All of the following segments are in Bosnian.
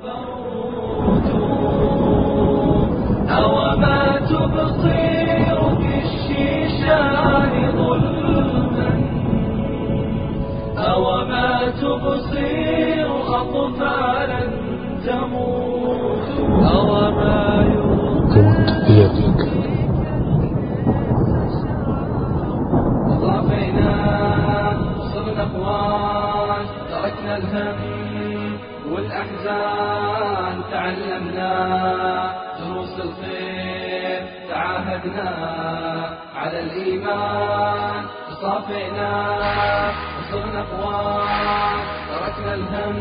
أوما تعاهدنا على الايمان تصافينا وصرنا اخوان تركنا الهم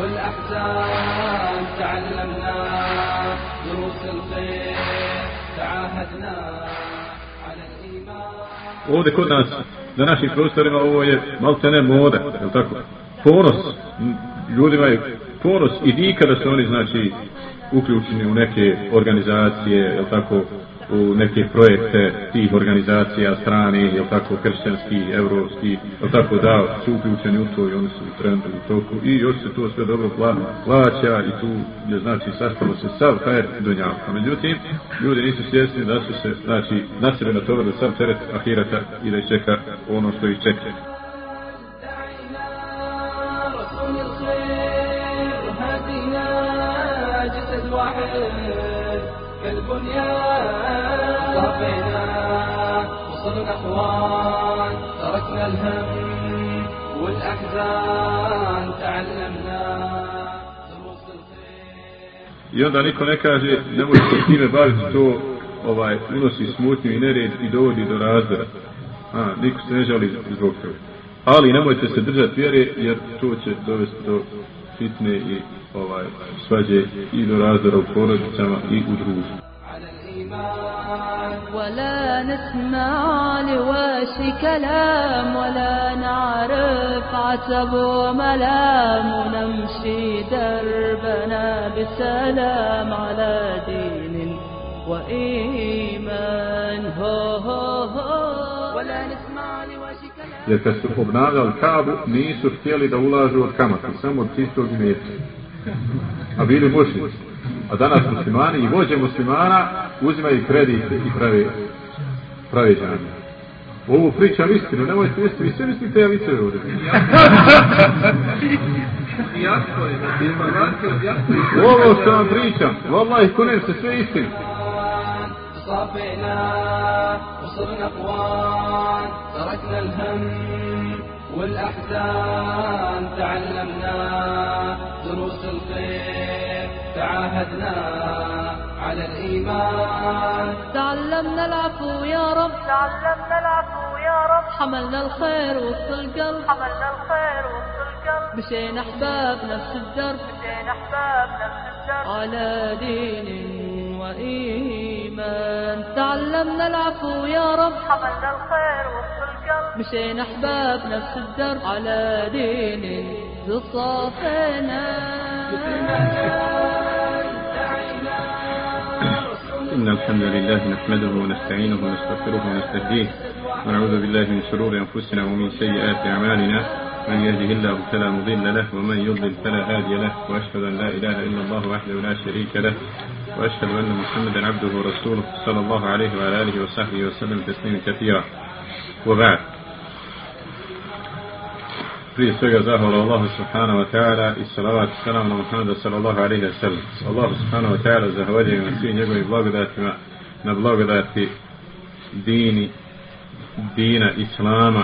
والاحزان تعلمنا دروس الخير تعاهدنا على الايمان ovdje kod nas, na našim prostorima, ovo je malte ne moda, je li tako? Ponos, m, ljudima je ponos i nikada su oni, znači, uključeni u neke organizacije, je li tako, u neke projekte tih organizacija strane, je li tako, kršćanski, evropski, je li tako, da, su uključeni u to i oni su trenutno u toku i još se to sve dobro pla, plaća i tu je, znači, sastavilo se sav kajer do njavka. Međutim, ljudi nisu svjesni da su se, znači, na sebe natovarili sam teret ahirata i da ih čeka ono što ih čeka. دعينا رسول الخير هدينا جسد واحد كالبنيان صفينا وصرنا اخوان تركنا الهم والاحزان تعلمنا دروس الخير I onda niko ne kaže, nemoj se time baviti, to ovaj, unosi smutnju i nered i dovodi do razdora. A, niko se ne žali zbog toga. Ali nemojte se držati vjere, jer to će dovesti do fitne i ovaj, svađe i do razdora u porodicama i u društvu. ولا نسمع لواشي كلام ولا نعرف عتب وملام ونمشي دربنا بسلام على دين وإيمان هو هو هو ولا نسمع Jer kad su obnavljali kabu, nisu htjeli da ulažu od kamata, samo od čistog imetka. A bili mušnici. A danas muslimani i vođe muslimana uzimaju kredit i prave, prave džanje. Ovu pričam istinu, nemojte misliti, vi sve mislite ja viceve ovdje. Ovo što vam pričam, vallahi kunem se sve istinu. صافينا وصرنا اخوان تركنا الهم والاحزان تعلمنا دروس الخير تعاهدنا على الإيمان. تعلمنا العفو يا رب. تعلمنا العفو يا رب. حملنا الخير وسط القلب. حملنا الخير وسط القلب. مشينا أحباب نفس الدرب. مشينا أحباب نفس الدرب. على دين وإيمان. تعلمنا العفو يا رب. حملنا الخير وسط القلب. مشينا أحباب نفس الدرب. على دين دعينا إن الحمد لله نحمده ونستعينه ونستغفره ونستهديه ونعوذ بالله من شرور أنفسنا ومن سيئات أعمالنا. من يهده الله فلا مضل له ومن يضلل فلا هادي له. وأشهد أن لا إله إلا الله وحده لا شريك له. وأشهد أن محمدا عبده ورسوله صلى الله عليه وعلى آله وصحبه وسلم تسليما كثيرا. وبعد. Prije svega zahvala Allahu subhanahu wa ta'ala i salavat i salam na Muhammeda sallallahu alaihi wa sallam. Allahu subhanahu wa ta'ala zahvaljujem na svim njegovim blagodatima, na blagodati dini, dina, islama,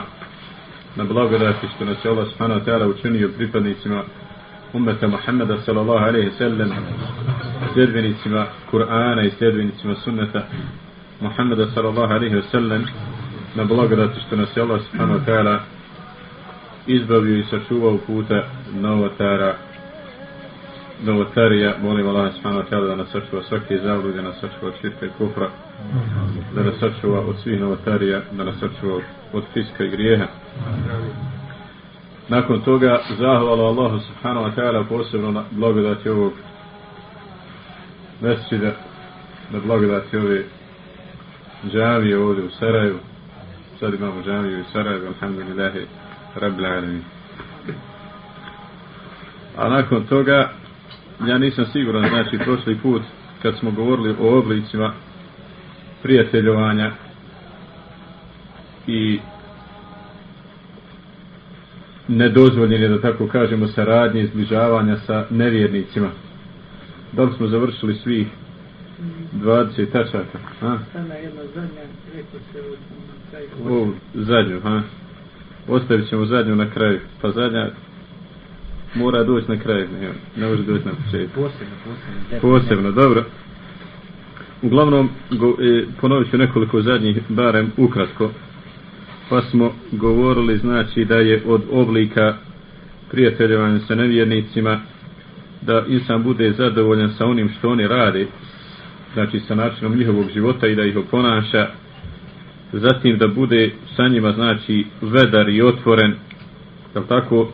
na blagodati što nas je Allah subhanahu wa ta'ala učinio pripadnicima ummeta Muhammeda sallallahu alaihi wa sallam, sljedbenicima Kur'ana i sljedbenicima sunneta Muhammeda sallallahu alaihi wa sallam, na blagodati što nas je Allah subhanahu wa ta'ala izbavio i sačuvao puta novotara novotarija molim Allah subhanahu wa ta'ala da nas sačuva svake zavrude, da nas sačuva od širka i kufra da nas sačuva od svih novotarija da nas sačuva od, od fiska i grijeha. Nakon toga zahvala Allahu subhanahu wa ta'ala posebno na blagodati ovog mesčida na blagodati ove džavije ovdje u Sarajevu. Sad imamo džaviju u Sarajevu alhamdulillahi. Rabbil alamin. A nakon toga ja nisam siguran, znači prošli put kad smo govorili o oblicima prijateljovanja i nedozvoljenje, da tako kažemo, saradnje i zbližavanja sa nevjernicima. Da li smo završili svih 20 tačaka? Ha? Sama jedna zadnja, rekao se u zadnju, ha? Ostavit ćemo zadnju na kraju. Pa zadnja mora doći na kraju, ne, ne može doći na početku. Posebno, posebno. Posebno, dobro. Uglavnom, go, e, ponovit ću nekoliko zadnjih, barem ukratko. Pa smo govorili, znači, da je od oblika prijateljevanja sa nevjernicima da insan bude zadovoljan sa onim što oni rade, znači sa načinom njihovog života i da ih oponaša, zatim da bude sa njima, znači, vedar i otvoren, jel tako,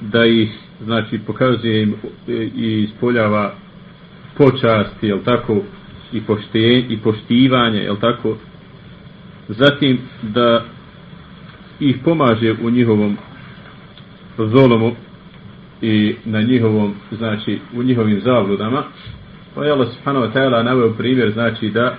da ih, znači, pokazuje im e, i ispoljava počasti, jel tako, i, pošte, i poštivanje, jel tako, zatim da ih pomaže u njihovom zolomu i na njihovom, znači, u njihovim zavludama, pa je Allah subhanahu wa ta'ala naveo primjer, znači, da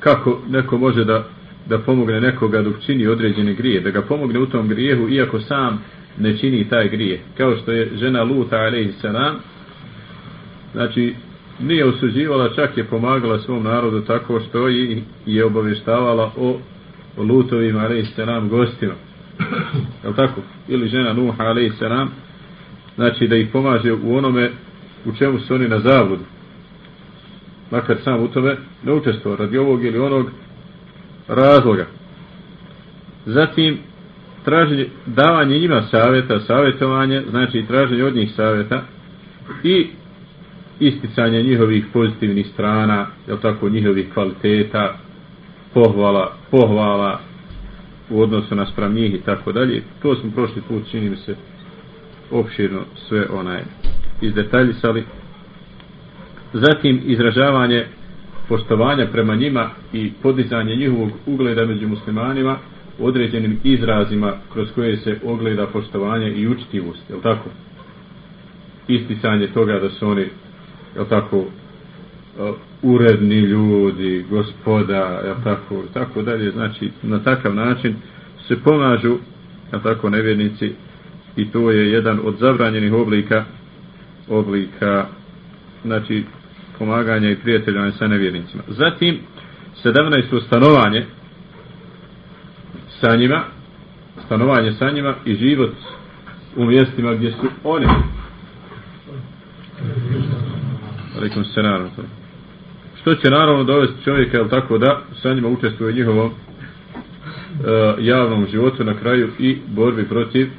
kako neko može da da pomogne nekoga dok čini određene grije, da ga pomogne u tom grijehu iako sam ne čini taj grije. Kao što je žena Luta a.s. znači nije osuđivala, čak je pomagala svom narodu tako što i je obavještavala o, o Lutovim a.s. gostima. Je tako? Ili žena Nuha a.s. znači da ih pomaže u onome u čemu su oni na zavodu. Makar sam u tome ne učestvo radi ovog ili onog razloga. Zatim, traženje, davanje njima savjeta, savjetovanje, znači traženje od njih savjeta i isticanje njihovih pozitivnih strana, je tako, njihovih kvaliteta, pohvala, pohvala u odnosu na sprem njih i tako dalje. To smo prošli put, čini mi se, opširno sve onaj izdetaljisali. Zatim izražavanje poštovanja prema njima i podizanje njihovog ugleda među muslimanima određenim izrazima kroz koje se ogleda poštovanje i učitivost, je tako? Isticanje toga da su oni, je tako, e, uredni ljudi, gospoda, je tako, tako dalje, znači na takav način se pomažu, je tako, nevjernici i to je jedan od zabranjenih oblika oblika znači pomaganja i prijateljanja sa nevjernicima. Zatim, 17. stanovanje sa njima, stanovanje sa njima i život u mjestima gdje su oni. Rekom se naravno. Što će naravno dovesti čovjeka, jel tako da, sa njima učestvuje njihovom e, javnom životu na kraju i borbi protiv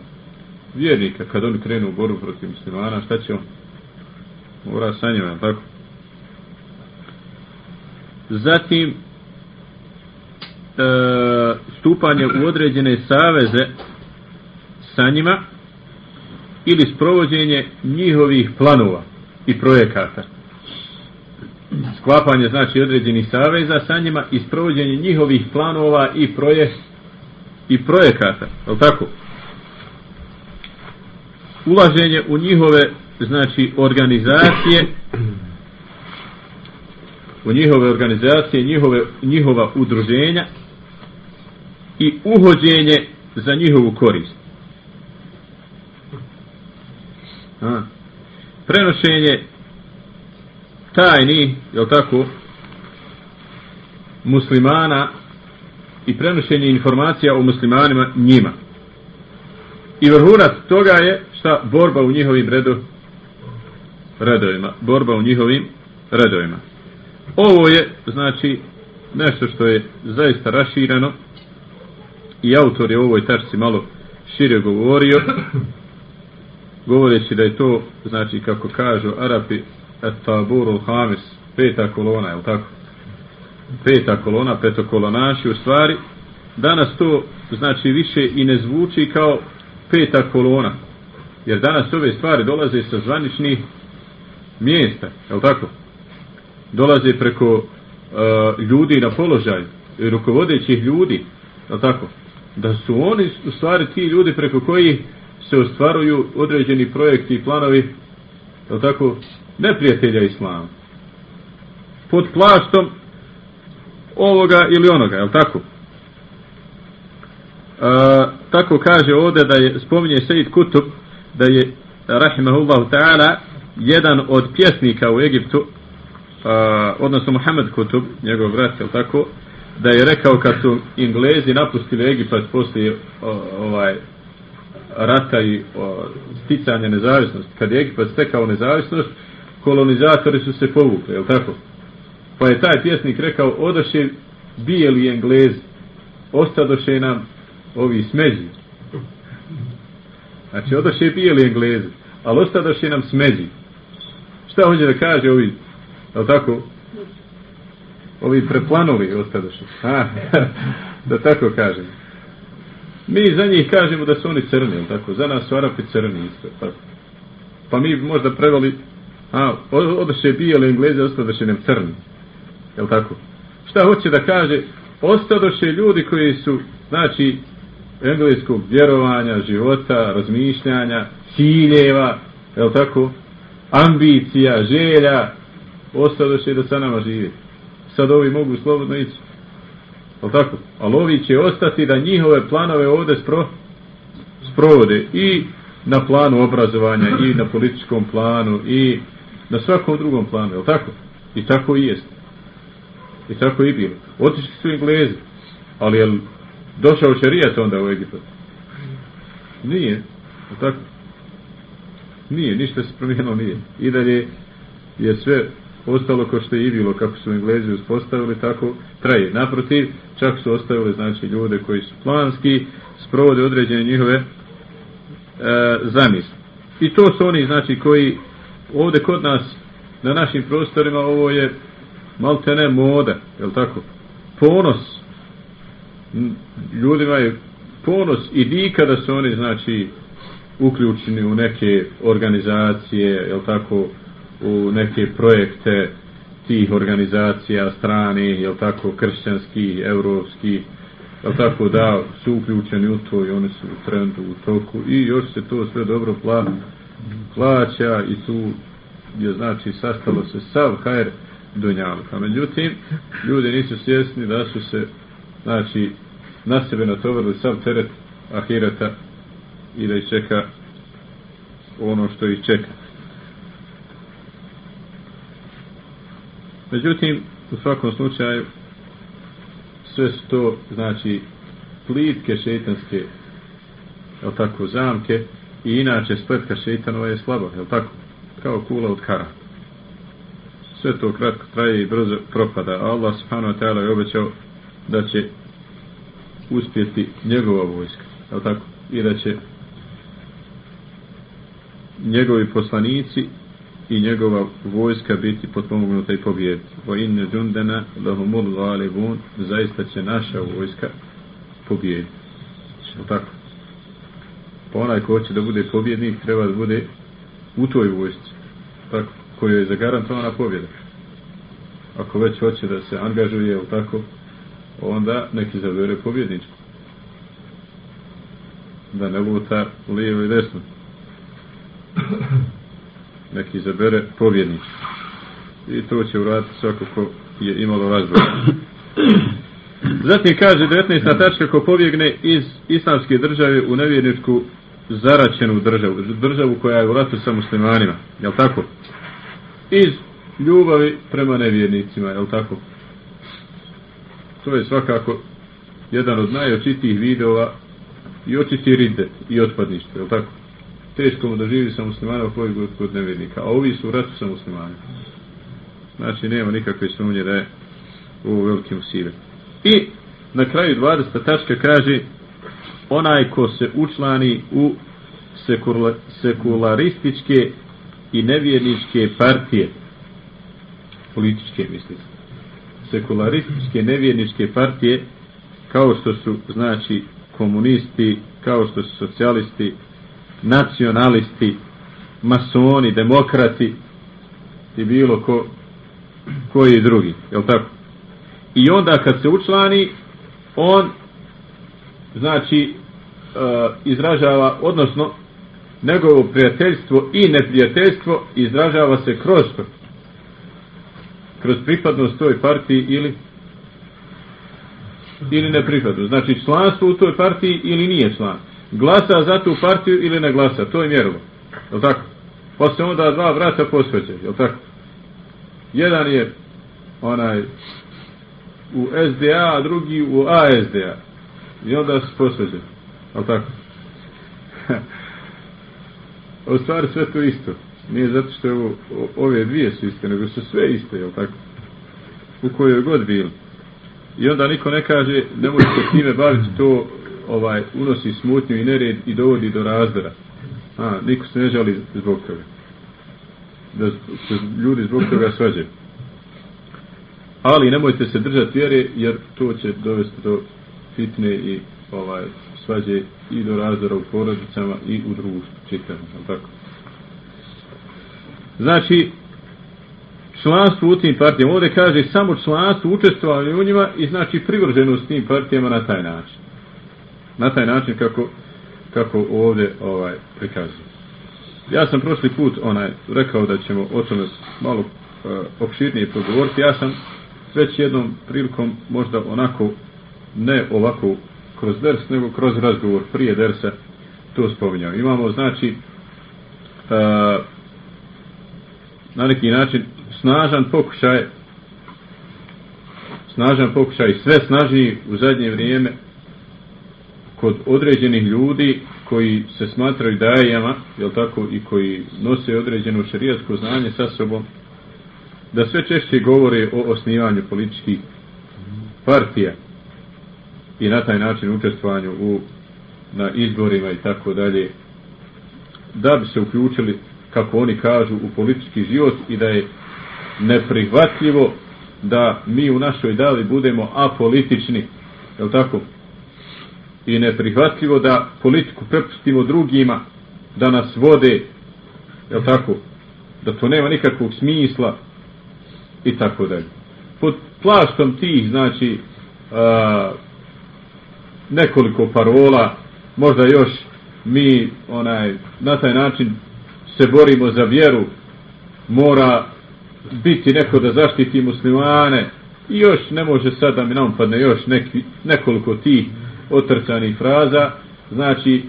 vjernika. Kad oni krenu u borbu protiv muslimana, šta će on? Mora sa njima, tako? Zatim e, stupanje u određene saveze sa njima ili sprovođenje njihovih planova i projekata. Sklapanje znači određenih saveza sa njima i sprovođenje njihovih planova i proje i projekata je tako? Ulaženje u njihove znači organizacije u njihove organizacije, njihove, njihova udruženja i uhođenje za njihovu korist. A. Prenošenje tajni, je tako, muslimana i prenošenje informacija o muslimanima njima. I vrhunac toga je šta borba u njihovim redu, redovima. Borba u njihovim redovima. Ovo je, znači, nešto što je zaista raširano i autor je u ovoj tačci malo šire govorio, govoreći da je to, znači, kako kažu Arapi, et taburu hamis, peta kolona, je li tako? Peta kolona, petokolonaši, u stvari, danas to, znači, više i ne zvuči kao peta kolona, jer danas ove stvari dolaze sa zvaničnih mjesta, je li tako? Dolaze preko uh, ljudi na položaj, rukovodećih ljudi, je tako? Da su oni u stvari ti ljudi preko koji se ostvaruju određeni projekti i planovi je tako neprijatelja islama pod plaštom ovoga ili onoga, je tako? E, tako kaže ovdje da je, spominje Sejid Kutub, da je, rahimahullahu ta'ala, jedan od pjesnika u Egiptu, odnosno Mohamed Kutub, njegov brat, je tako, da je rekao kad su Englezi napustili Egipat poslije uh, ovaj rata i o, sticanja nezavisnosti, kad je Egipat stekao nezavisnost, kolonizatori su se povukli, je tako? Pa je taj pjesnik rekao, odoše bijeli Englezi, ostadoše nam ovi smeđi. Znači, odoše bijeli Englezi, ali ostadoše nam smeđi. Šta hoće da kaže ovi, je tako? Ovi preplanuli ostadoše. Da tako kažem. Mi za njih kažemo da su oni crni, je tako? Za nas su Arapi crni isto. Pa, pa mi možda prevali, a, odoše bijeli Englezi, ostadoše nam crni. Je tako? Šta hoće da kaže? Ostadoše ljudi koji su, znači, engleskog vjerovanja, života, razmišljanja, ciljeva, je tako? Ambicija, želja, ostadoše da sa nama živi. Sad ovi mogu slobodno ići. Je tako? Ali ovi će ostati da njihove planove ovdje spro, sprovode i na planu obrazovanja i na političkom planu i na svakom drugom planu, je tako? I tako i jest. I tako i bilo. Otišli su Englezi, ali je došao šerijat onda u Egipat? Nije. Je tako? Nije, ništa se promijenilo nije. I dalje je sve ostalo kao što je i bilo, kako su Englezi uspostavili, tako traje. Naprotiv, čak su ostavili znači, ljude koji su planski, sprovode određene njihove e, zamisli. I to su oni znači koji ovdje kod nas na našim prostorima ovo je maltene moda, je li tako? Ponos ljudima je ponos i nikada su oni znači uključeni u neke organizacije, je li tako, u neke projekte tih organizacija strani, je tako, kršćanski, evropski, jel tako, da su uključeni u to i oni su u trendu, u toku i još se to sve dobro pla, plaća i tu je znači sastalo se sav hajer dunjaluka. Međutim, ljudi nisu svjesni da su se znači na sebe natovarili sav teret ahireta i da ih čeka ono što ih čeka. Međutim, u svakom slučaju, sve su to, znači, plitke šeitanske, je tako, zamke, i inače spletka šeitanova je slaba, je tako, kao kula od kara. Sve to kratko traje i brzo propada. Allah subhanahu wa ta'ala je obećao da će uspjeti njegova vojska. Je tako? I da će njegovi poslanici i njegova vojska biti potpomognuta i pobijeti. Wa inne džundena lahumul galibun zaista će naša vojska pobjediti. Što tako? Pa onaj ko hoće da bude pobjednik treba da bude u toj vojsci. Tako? Kojoj je zagarantovana pobjeda. Ako već hoće da se angažuje, je tako? onda neki zabere pobjedničku. Da ne luta lijevo i desno. Neki zabere pobjedničku. I to će uraditi svako ko je imalo razbor. Zatim kaže 19. tačka ko pobjegne iz islamske države u nevjerničku zaračenu državu. Državu koja je u ratu sa muslimanima. Jel tako? Iz ljubavi prema nevjernicima. Jel tako? to je svakako jedan od najočitijih videova i očiti ridet i otpadništvo, je tako? Teško mu da živi sa muslimanima koji god kod nevjednika, a ovi su u ratu sa muslimanima. Znači, nema nikakve sumnje da je u velikim sive. I na kraju 20. tačka kaže onaj ko se učlani u sekula, sekularističke i nevjerničke partije političke mislim sekularističke nevjerničke partije kao što su znači komunisti, kao što su socijalisti, nacionalisti, masoni, demokrati i bilo ko koji drugi, je tako? I onda kad se učlani, on znači e, izražava, odnosno Njegovo prijateljstvo i neprijateljstvo izražava se kroz kroz pripadnost toj partiji ili ili ne pripadnost. Znači članstvo u toj partiji ili nije član. Glasa za tu partiju ili ne glasa. To je mjerilo. Je li tako? Poslije onda dva vrata posveće. Je li tako? Jedan je onaj u SDA, a drugi u ASDA. I onda se posveće. Je li tako? u stvari sve to isto. Nije zato što ovo, ove dvije su iste, nego su sve iste, je li tako? U kojoj god bili. I onda niko ne kaže, ne možete time baviti, to ovaj unosi smutnju i nered i dovodi do razdora. A, niko se ne žali zbog toga. Da se ljudi zbog toga svađaju. Ali nemojte se držati vjere, jer to će dovesti do fitne i ovaj svađe i do razdora u porodicama i u društvu čitavom, tako. Znači, članstvo u tim partijama, ovdje kaže samo članstvo, učestvovanje u njima i znači privrženost tim partijama na taj način. Na taj način kako, kako ovdje ovaj, prikazuje. Ja sam prošli put onaj rekao da ćemo o tome malo e, opširnije progovoriti. Ja sam već jednom prilikom možda onako ne ovako kroz ders, nego kroz razgovor prije dersa to spominjao. Imamo znači uh, na neki način snažan pokušaj snažan pokušaj sve snažniji u zadnje vrijeme kod određenih ljudi koji se smatraju dajama, jel tako, i koji nose određeno šarijatsko znanje sa sobom, da sve češće govore o osnivanju političkih partija i na taj način učestvovanju u, na izborima i tako dalje, da bi se uključili, kako oni kažu, u politički život i da je neprihvatljivo da mi u našoj dali budemo apolitični, je tako? I neprihvatljivo da politiku prepustimo drugima, da nas vode, je tako? Da to nema nikakvog smisla i tako dalje. Pod plaštom tih, znači, a, nekoliko parola, možda još mi onaj na taj način se borimo za vjeru, mora biti neko da zaštiti muslimane i još ne može sad da mi nam padne još neki, nekoliko tih otrčanih fraza. Znači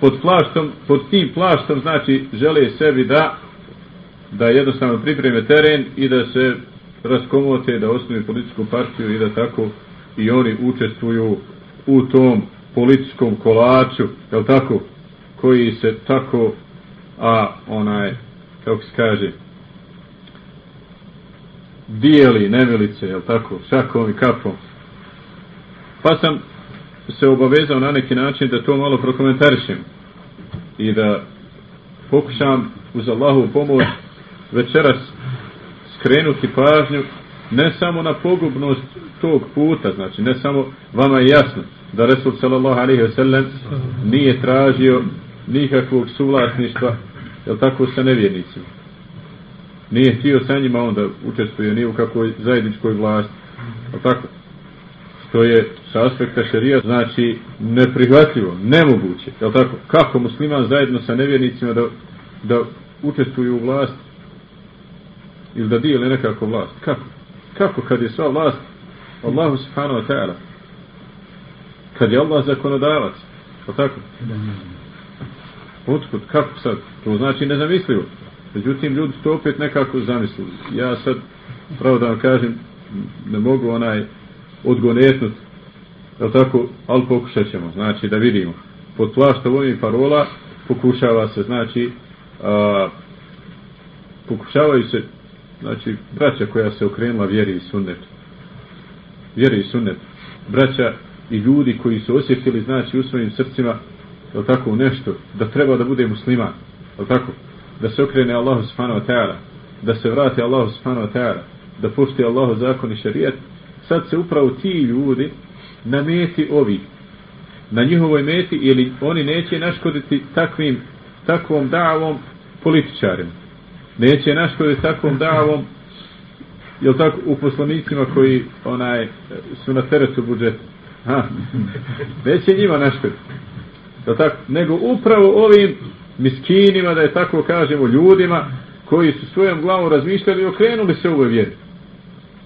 pod plaštom pod tim plaštom znači žele sebi da da jednostavno pripreme teren i da se raskomote da osnovi političku partiju i da tako i oni učestvuju u tom političkom kolaču je tako? Koji se tako a onaj kako se kaže dijeli nemilice, jel tako, šakom i kapom. Pa sam se obavezao na neki način da to malo prokomentarišem i da pokušam uz Allahu pomoć večeras skrenuti pažnju ne samo na pogubnost tog puta, znači ne samo vama je jasno da Resul sallallahu alaihi ve sellem nije tražio nikakvog suvlasništva, jel tako, sa nevjernicima nije htio sa njima onda učestvuje ni u kakvoj zajedničkoj vlasti. jel tako? Što je sa aspekta šarija znači neprihvatljivo, nemoguće. Je tako? Kako musliman zajedno sa nevjernicima da, da učestvuju u vlast ili da dijele nekako vlast? Kako? Kako kad je sva vlast Allahu subhanahu wa ta'ala? Kad je Allah zakonodavac? je tako? Otkud? Kako sad? To znači nezamislivo. Međutim, ljudi to opet nekako zamislili. Ja sad, pravo da vam kažem, ne mogu onaj odgonetnut, je tako, ali pokušat ćemo, znači da vidimo. Pod plaštom ovih parola pokušava se, znači, a, pokušavaju se, znači, braća koja se okrenula vjeri i sunnet. Vjeri i sunnet. Braća i ljudi koji su osjetili, znači, u svojim srcima, je tako, nešto, da treba da bude musliman, je tako, da se okrene Allahu subhanahu wa ta'ala, da se vrati Allahu subhanahu wa ta'ala, da pušti Allahu zakon i šarijet sad se upravo ti ljudi na meti ovi, na njihovoj meti, ili oni neće naškoditi takvim, takvom davom političarima. Neće naškoditi takvom davom jel tako, u poslanicima koji onaj su na teretu budžeta. Ha. Neće njima naškoditi. Jel tako? Nego upravo ovim miskinima, da je tako kažemo ljudima koji su svojom glavom razmišljali i okrenuli se u ovoj vjeri.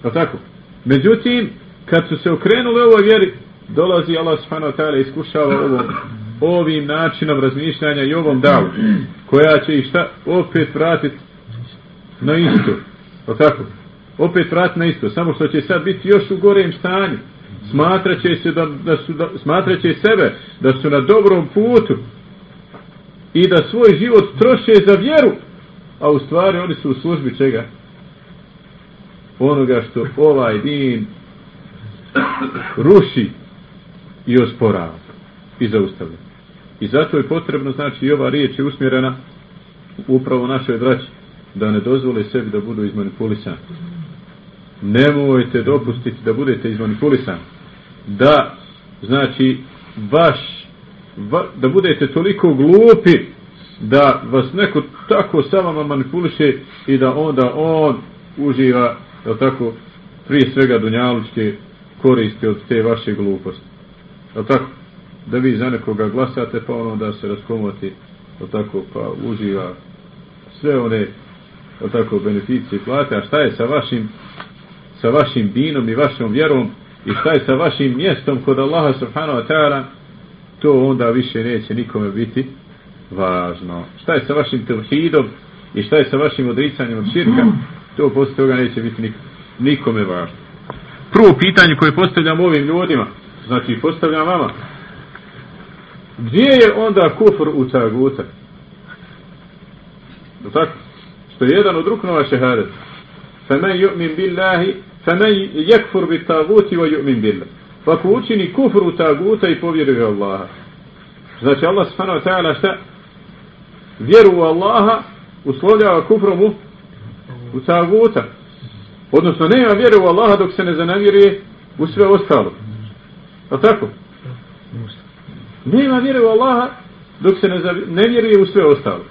Pa tako? Međutim, kad su se okrenuli u ovoj vjeri, dolazi Allah subhanahu wa ta'ala i iskušava ovo, ovim načinom razmišljanja i ovom davu, koja će ih šta opet vratiti na isto. O tako? Opet vratiti na isto, samo što će sad biti još u gorem stanju. Smatraće se da, da su da, smatraće sebe da su na dobrom putu i da svoj život troše za vjeru, a u stvari oni su u službi čega? Onoga što ovaj din ruši i osporava i zaustavlja. I zato je potrebno, znači, i ova riječ je usmjerena upravo našoj braći, da ne dozvole sebi da budu izmanipulisani. Nemojte dopustiti da budete izmanipulisani. Da, znači, vaš, va, da budete toliko glupi da vas neko tako sa vama manipuliše i da onda on uživa, jel tako, prije svega dunjalučke koristi od te vaše gluposti. Jel tako? Da vi za nekoga glasate, pa ono da se raskomoti, jel tako, pa uživa sve one, jel tako, beneficije plate, a šta je sa vašim sa vašim dinom i vašom vjerom i šta je sa vašim mjestom kod Allaha subhanahu wa ta'ala to onda više neće nikome biti važno. Šta je sa vašim tevhidom i šta je sa vašim odricanjem od širka, to posle toga neće biti nikome važno. Prvo pitanje koje postavljam ovim ljudima, znači postavljam vama, gdje je onda kufr u taguta? tako? Što je jedan od ruknova šehadet. Femen yu'min billahi, femen yakfur bi taguti wa yu'min billahi. Pa ko učini kufr u taguta i povjeruje Allaha. Znači Allah subhanahu wa ta'ala šta? vjeru u Allaha uslovljava kufrom u, u taguta. Odnosno, nema vjere u Allaha dok se ne zanavjeruje u sve ostalo. A tako? Nema vjere u Allaha dok se ne, ne vjeruje u sve ostalo.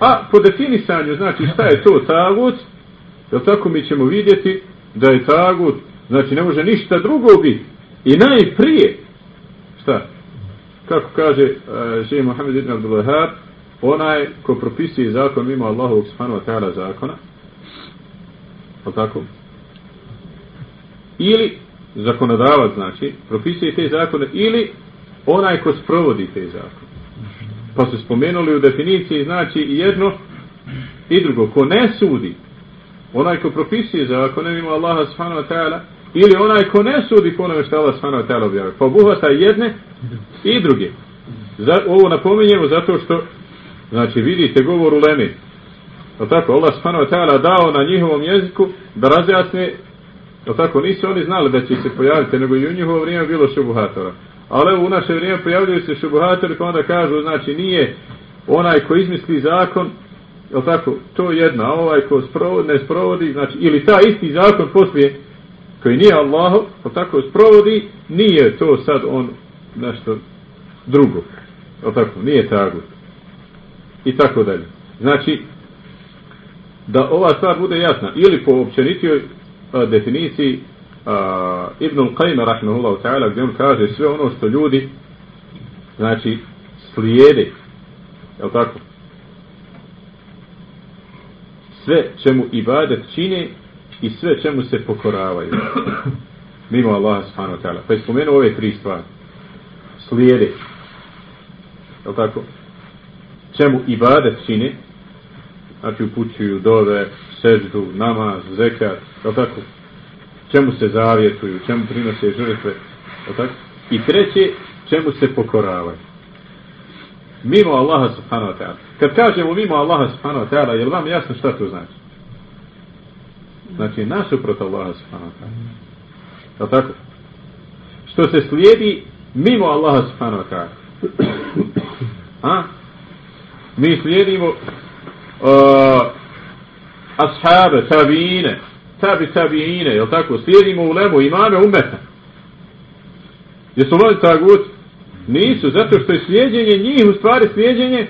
A po definisanju, znači šta je to tagut, je tako mi ćemo vidjeti da je tagut, znači ne može ništa drugo biti. I najprije, šta? Kako kaže eh, uh, Žije Mohamed ibn Abdullahab, onaj ko propisuje zakon mimo Allahovog subhanahu wa ta'ala zakona, o tako, ili zakonodavac, znači, propisuje te zakone, ili onaj ko sprovodi te zakone. Pa su spomenuli u definiciji, znači, jedno i drugo, ko ne sudi, onaj ko propisuje zakone mimo Allaha subhanahu wa ta'ala, ili onaj ko ne sudi po onome što Allah subhanahu wa ta'ala objavio. Pa obuhvata jedne i druge. Za, ovo napominjemo zato što Znači vidite govor u Lemi je tako, Allah subhanahu wa ta'ala dao na njihovom jeziku da razjasne, je tako, nisu oni znali da će se pojaviti, nego i u njihovo vrijeme bilo šubuhatora. Ali u naše vrijeme pojavljaju se šubuhatori pa onda kažu, znači nije onaj ko izmisli zakon, je tako, to je jedna, a ovaj ko sprovodi, ne sprovodi, znači, ili ta isti zakon poslije, koji nije Allah, pa tako sprovodi, nije to sad on nešto drugo. Je tako, nije tagut i tako dalje. Znači, da ova stvar bude jasna, ili po općenitijoj a, definiciji a, Ibn Qajma, rahmahullahu ta'ala, gdje on kaže sve ono što ljudi, znači, slijede, je tako? Sve čemu ibadet čine i sve čemu se pokoravaju. Mimo Allaha subhanahu wa ta'ala. Pa je spomenuo ove tri stvari. Slijede. Je tako? čemu ibadet čini, znači upućuju dove, seždu, namaz, zekat, je tako? Čemu se zavjetuju, čemu prinose žrtve, je tako? I treće, čemu se pokoravaju. Mimo Allaha subhanahu wa ta'ala. Kad kažemo mimo Allaha subhanahu wa ta'ala, je li vam jasno šta to znači? Znači, nasuprot Allaha subhanahu wa ta'ala. Je tako? Što se slijedi mimo Allaha subhanahu wa ta'ala. A? mi slijedimo Uh, ashabe, tabine, tabi tabine, jel tako, slijedimo u lemu imame umeta. Jesu li tagut? Nisu, zato što je slijedjenje njih u stvari slijedjenje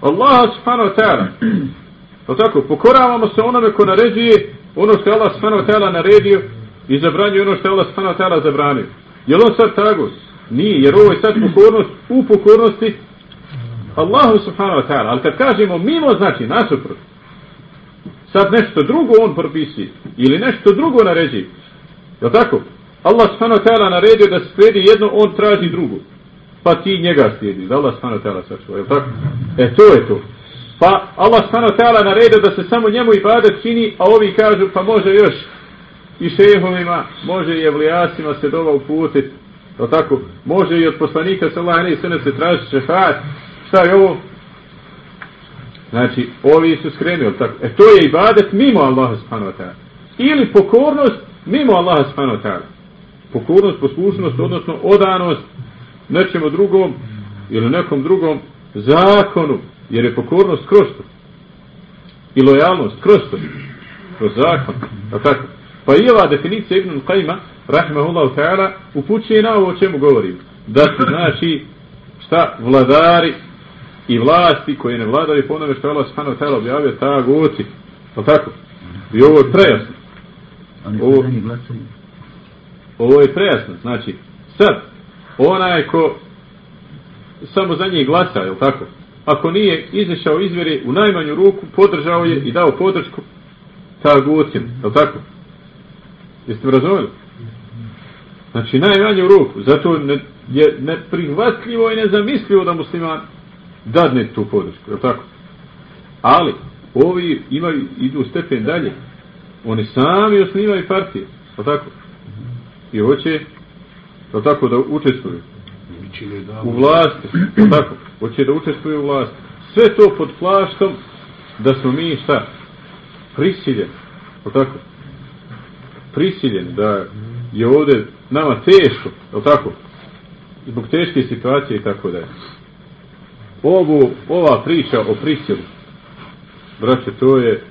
Allaha subhanahu wa ta'ala. Jel tako, pokoravamo se onome ko naređuje ono što je Allah subhanahu wa ta'ala naredio i zabranjuje ono što je Allah subhanahu wa ta'ala zabranio. Je on sad tagus? Nije, jer ovo je sad pokornost u pokornosti Allahu subhanahu wa ta'ala. Ali kad kažemo mimo, znači nasuprot. Sad nešto drugo on propisi Ili nešto drugo naređi. Je tako? Allah subhanahu wa ta'ala naredio da slijedi jedno, on traži drugo. Pa ti njega slijedi. Da Allah subhanahu wa ta'ala sačuva. Je tako? E to je to. Pa Allah subhanahu wa ta'ala naredio da se samo njemu ibadet čini, a ovi kažu pa može još i šehovima, može i evlijasima se dova uputiti. Je tako? Može i od poslanika sallallahu alejhi ve sellem se traži šefat, Šta je ovo? Znači, ovi su skrenuli, tako. E to je ibadet mimo Allaha subhanahu wa ta'ala. Ili pokornost mimo Allaha subhanahu wa ta'ala. Pokornost, poslušnost, odnosno odanost nečemu drugom ili nekom drugom zakonu, jer je pokornost kroz to. I lojalnost kroz to. Kroz zakon. A tako. Pa i ova definicija Ibn Qajma, rahimahullahu ta'ala, upućuje na ovo o čemu govorim. Da su, znači, šta, vladari i vlasti koje ne vladaju po onome što je Allah subhanahu ta'ala objavio, ta goti. Pa tako. I ovo je prejasno. Ovo, ovo je prejasno. Znači, sad, onaj ko samo za njih glasa, je tako? Ako nije izašao izvjeri u najmanju ruku, podržao je i dao podršku ta gutin, je tako? Jeste mi razumeli? Znači, najmanju ruku. Zato ne, je neprihvatljivo i nezamislivo da musliman dadne tu podršku, je tako? Ali, ovi imaju, idu stepen dalje. Oni sami osnivaju partije, je tako? I hoće, je tako, da učestvuju u vlasti, je tako? Hoće da učestvuju u vlasti. Sve to pod plaštom da smo mi šta? Prisiljeni, je tako? Prisiljeni da je ovdje nama teško, je tako? Zbog teške situacije i tako da Ovo, ova priča o prisilu, braće, to je,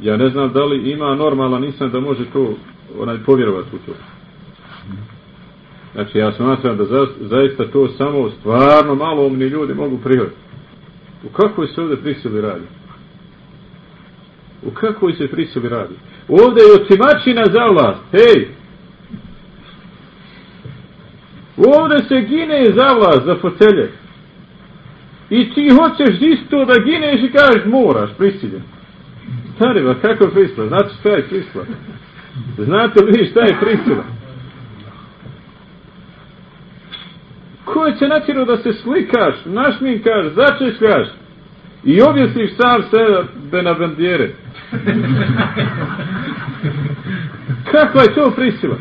ja ne znam da li ima normalan nisam da može to onaj povjerovati u to. Znači, ja smatram da za, zaista to samo stvarno malo umni ljudi mogu prihvatiti. U kakvoj se ovdje prisili radi? U kakvoj se prisili radi? Ovdje je otimačina za vlast. Hej! Ovdje se gine za vlast, za fotelje. I ti hoćeš isto da gineš i kažeš moraš, prisiljen. Stariva, kako je prisila? Znate šta je prisila? Znate li šta je prisila? Ko je će natjerao da se slikaš, našminkaš, začešljaš i objesiš sam sebe na bandjere? Kakva je to prisila?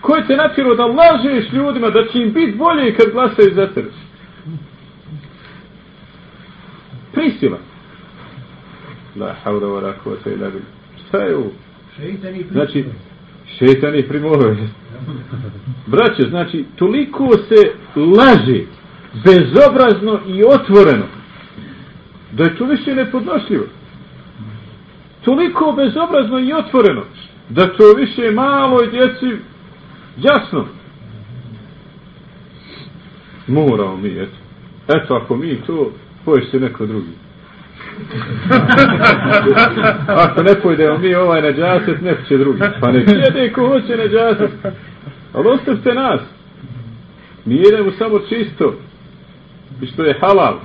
Ko je će natjerao da lažeš ljudima da će im biti bolje kad glasaju za tebe? Prisila. La haura wa la kuvata illa billah. Šta je ovo? Znači, šeitan je primoruje. Braće, znači, toliko se laže bezobrazno i otvoreno da je to više nepodnošljivo. Toliko bezobrazno i otvoreno da to više malo i djeci jasno. Moramo mi, eto. Eto, ako mi to poješ se neko drugi. Ako ne pojdemo mi ovaj neđaset, neko će drugi. Pa ne jede ko hoće neđaset. Ali ostavite nas. Mi jedemo samo čisto. I što je halal.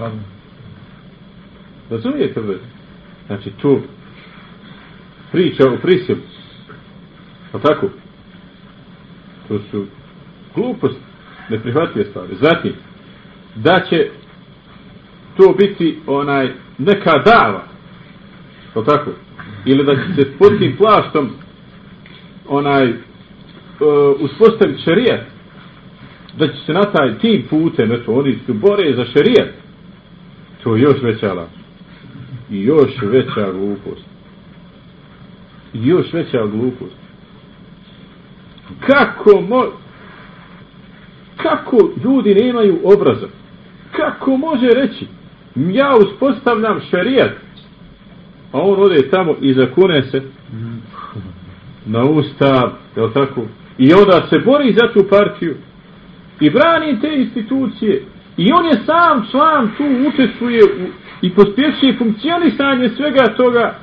Razumijete li? Znači tu priča o prisilu. Pa tako? To su gluposti. Neprihvatljive stvari. Zatim, da će to biti onaj neka dava. To tako? Ili da će se pod tim plaštom onaj e, uh, uspostaviti šerijat Da će se na taj tim putem, eto, oni se bore za šerijat To je još veća laž. I još veća glupost. I još veća glupost. Kako mo... Kako ljudi nemaju obraza? Kako može reći? Ja uspostavljam šerijat a on ode tamo i zakune se na ustav je tako? I onda se bori za tu partiju i brani te institucije. I on je sam član tu učestvuje u, i pospješuje funkcionisanje svega toga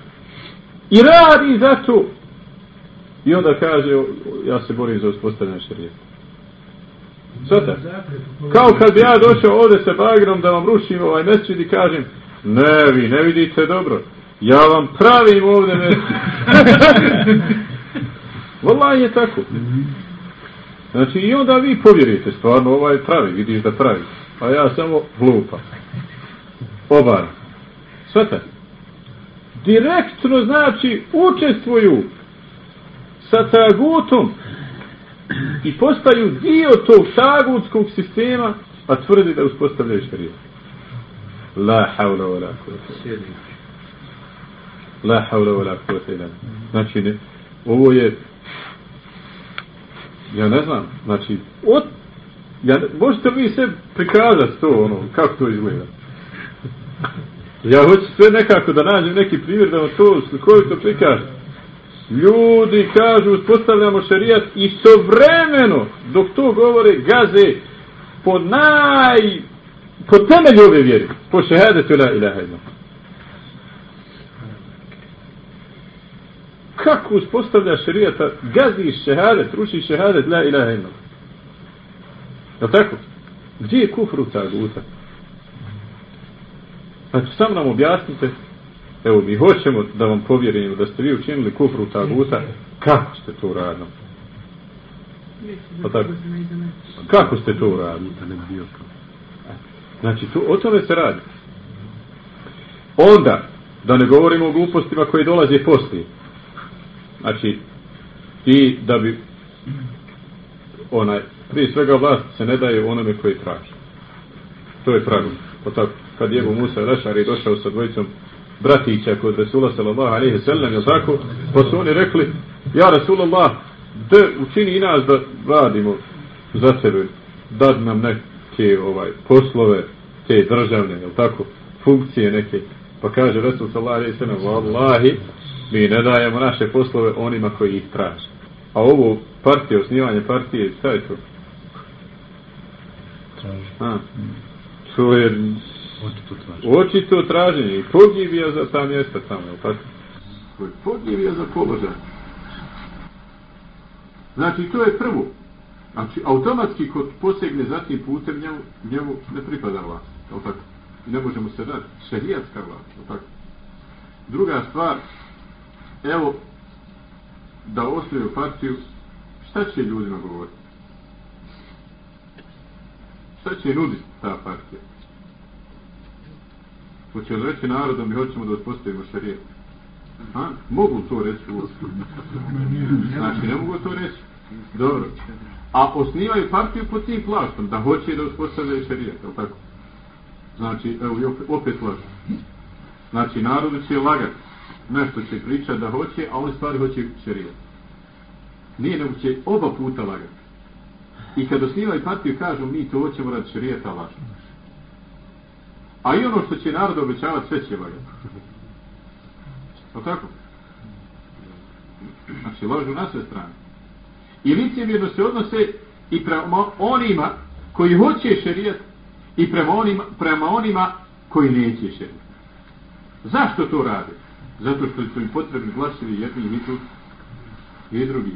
i radi za to. I onda kaže ja se borim za uspostavljanje šarijeta Svete? Kao kad bi ja došao ovde sa bagrom da vam rušim ovaj mesčid i kažem ne, vi ne vidite dobro. Ja vam pravim ovde mesčid. Wallahi je tako. Znači i onda vi povjerite stvarno ovaj pravi, vidiš da pravi. A ja samo lupa. Obar. Svete? Direktno znači učestvuju sa tagutom i postaju dio tog tagutskog sistema, a tvrdi da uspostavljaju šarijet. La haula wa la kuvvete. La haula wa la kuvvete. Znači, ne, ovo je ja ne znam, znači, od, ja, možete vi se prikazati to, ono, kako to izgleda? Ja hoću sve nekako da nađem neki primjer da vam to slikovito prikažem. Ljudi kažu, uspostavljamo šarijat i sovremeno, dok to govore, gaze po naj... po temelju ove vjere, po šehadetu la ilaha illa. Kako uspostavlja šarijata, gaziš šehadet, rušiš šehadet, la ilaha illa. Je tako? Gdje je kufru ta guta? Znači, sam nam objasnite, evo, mi hoćemo da vam povjerimo da ste vi učinili kufr u taguta, kako ste to uradili? Pa tako? Kako ste to uradili? Znači, to, o tome se radi. Onda, da ne govorimo o glupostima koje dolaze poslije. Znači, i da bi onaj, prije svega vlast se ne daje onome koji traži. To je pravilno. Pa tako, kad je Ebu Musa Lešari došao sa dvojicom bratića kod Resula sallallahu alaihi sallam, je tako? Pa su oni rekli, ja Resulullah, da učini i nas da radimo za sebe, da nam neke ovaj, poslove, te državne, je tako? Funkcije neke. Pa kaže Resul sallallahu alaihi sallam, Wallahi, mi ne dajemo naše poslove onima koji ih traže. A ovo partije, osnivanje partije, šta je to? Traži. A, to je Očito traženje i pogibija za ta mjesta tamo, je tako? Pogibija za položaj. Znači, to je prvo. Znači, automatski kod posegne za tim putem njemu, njemu ne pripada vlast, je tako? I ne možemo se dati. Šerijatska vlast, je tako? Druga stvar, evo, da osnuju partiju, šta će ljudima govoriti? Šta će nuditi ta partija? Hoće li reći narodom mi hoćemo da uspostavimo šarijet? Ha? Mogu to reći uopšte. Znači, ne mogu to reći. Dobro. A osnivaju partiju pod tim plaštom, da hoće da uspostavljaju šarijet, je tako? Znači, evo, opet, opet lažu. Znači, narodu će lagati. Nešto će pričati da hoće, a on stvari hoće šarijet. Nije nego će oba puta lagati. I kad osnivaju partiju kažu mi to hoćemo radi šarijeta lažno. A i ono što će narod obećavati sve će valjati. O tako? Znači lažu na sve strane. I licemjerno se odnose i prema onima koji hoće šerijat i prema onima, prema onima koji neće šerijat. Zašto to rade? Zato što su im potrebni glasovi jedni i tu i drugi.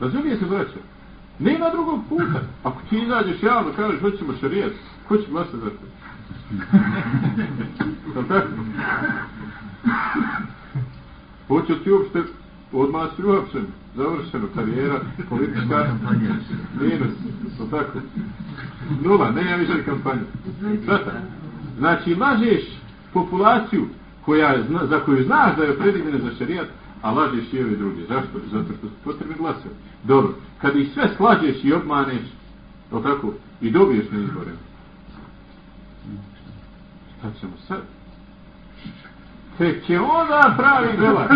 Razumije se, braćo? Nema drugog puta. Ako ti izađeš javno, kažeš, hoćemo šarijet, ko će glasati za to? Je tako? Hoće ti uopšte odmah si uopšen, završeno, karijera, politička, minus, to tako? Nula, nema više kampanje. Zata. Znači, lažeš populaciju koja, zna, za koju znaš da je predivljena za šarijat, a lažeš i ove druge. Zašto? Zato što su potrebni glasovi. Dobro, kad ih sve slažeš i obmaneš, to tako? I dobiješ na izborima, Šta ćemo sad? Tek će onda pravi gledaj.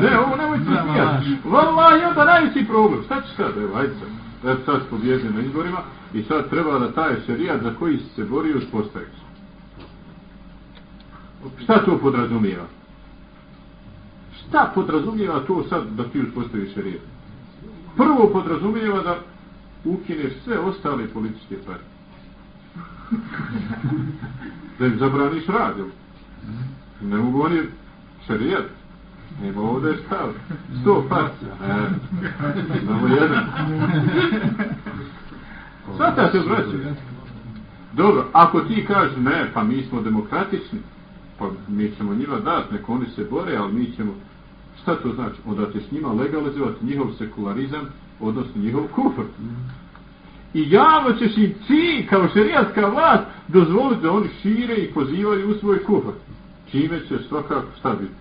Ne, ovo nemoj se smijati. Valla je onda najveći problem. Šta će sad? Evo, ajde sad. Evo sad pobjeđe na izborima i sad treba da taj šerijat za koji si se borio uspostaviš. Šta to podrazumijeva? Šta podrazumijeva to sad da ti uspostaviš šerijat? Prvo podrazumijeva da ukineš sve ostale političke partije da im zabraniš rad, jel? Ne mogu oni šarijat. Nema ovdje stav. Sto partija. E, samo jedan. Svatate, vraća. Dobro, ako ti kažeš ne, pa mi smo demokratični, pa mi ćemo njima dati, neko oni se bore, ali mi ćemo... Šta to znači? Onda ćeš njima legalizovati njihov sekularizam, odnosno njihov kufr. I javno ćeš im ti, kao šerijatska vlast, dozvoliti da oni šire i pozivaju u svoj kufr. Čime će svakako šta biti?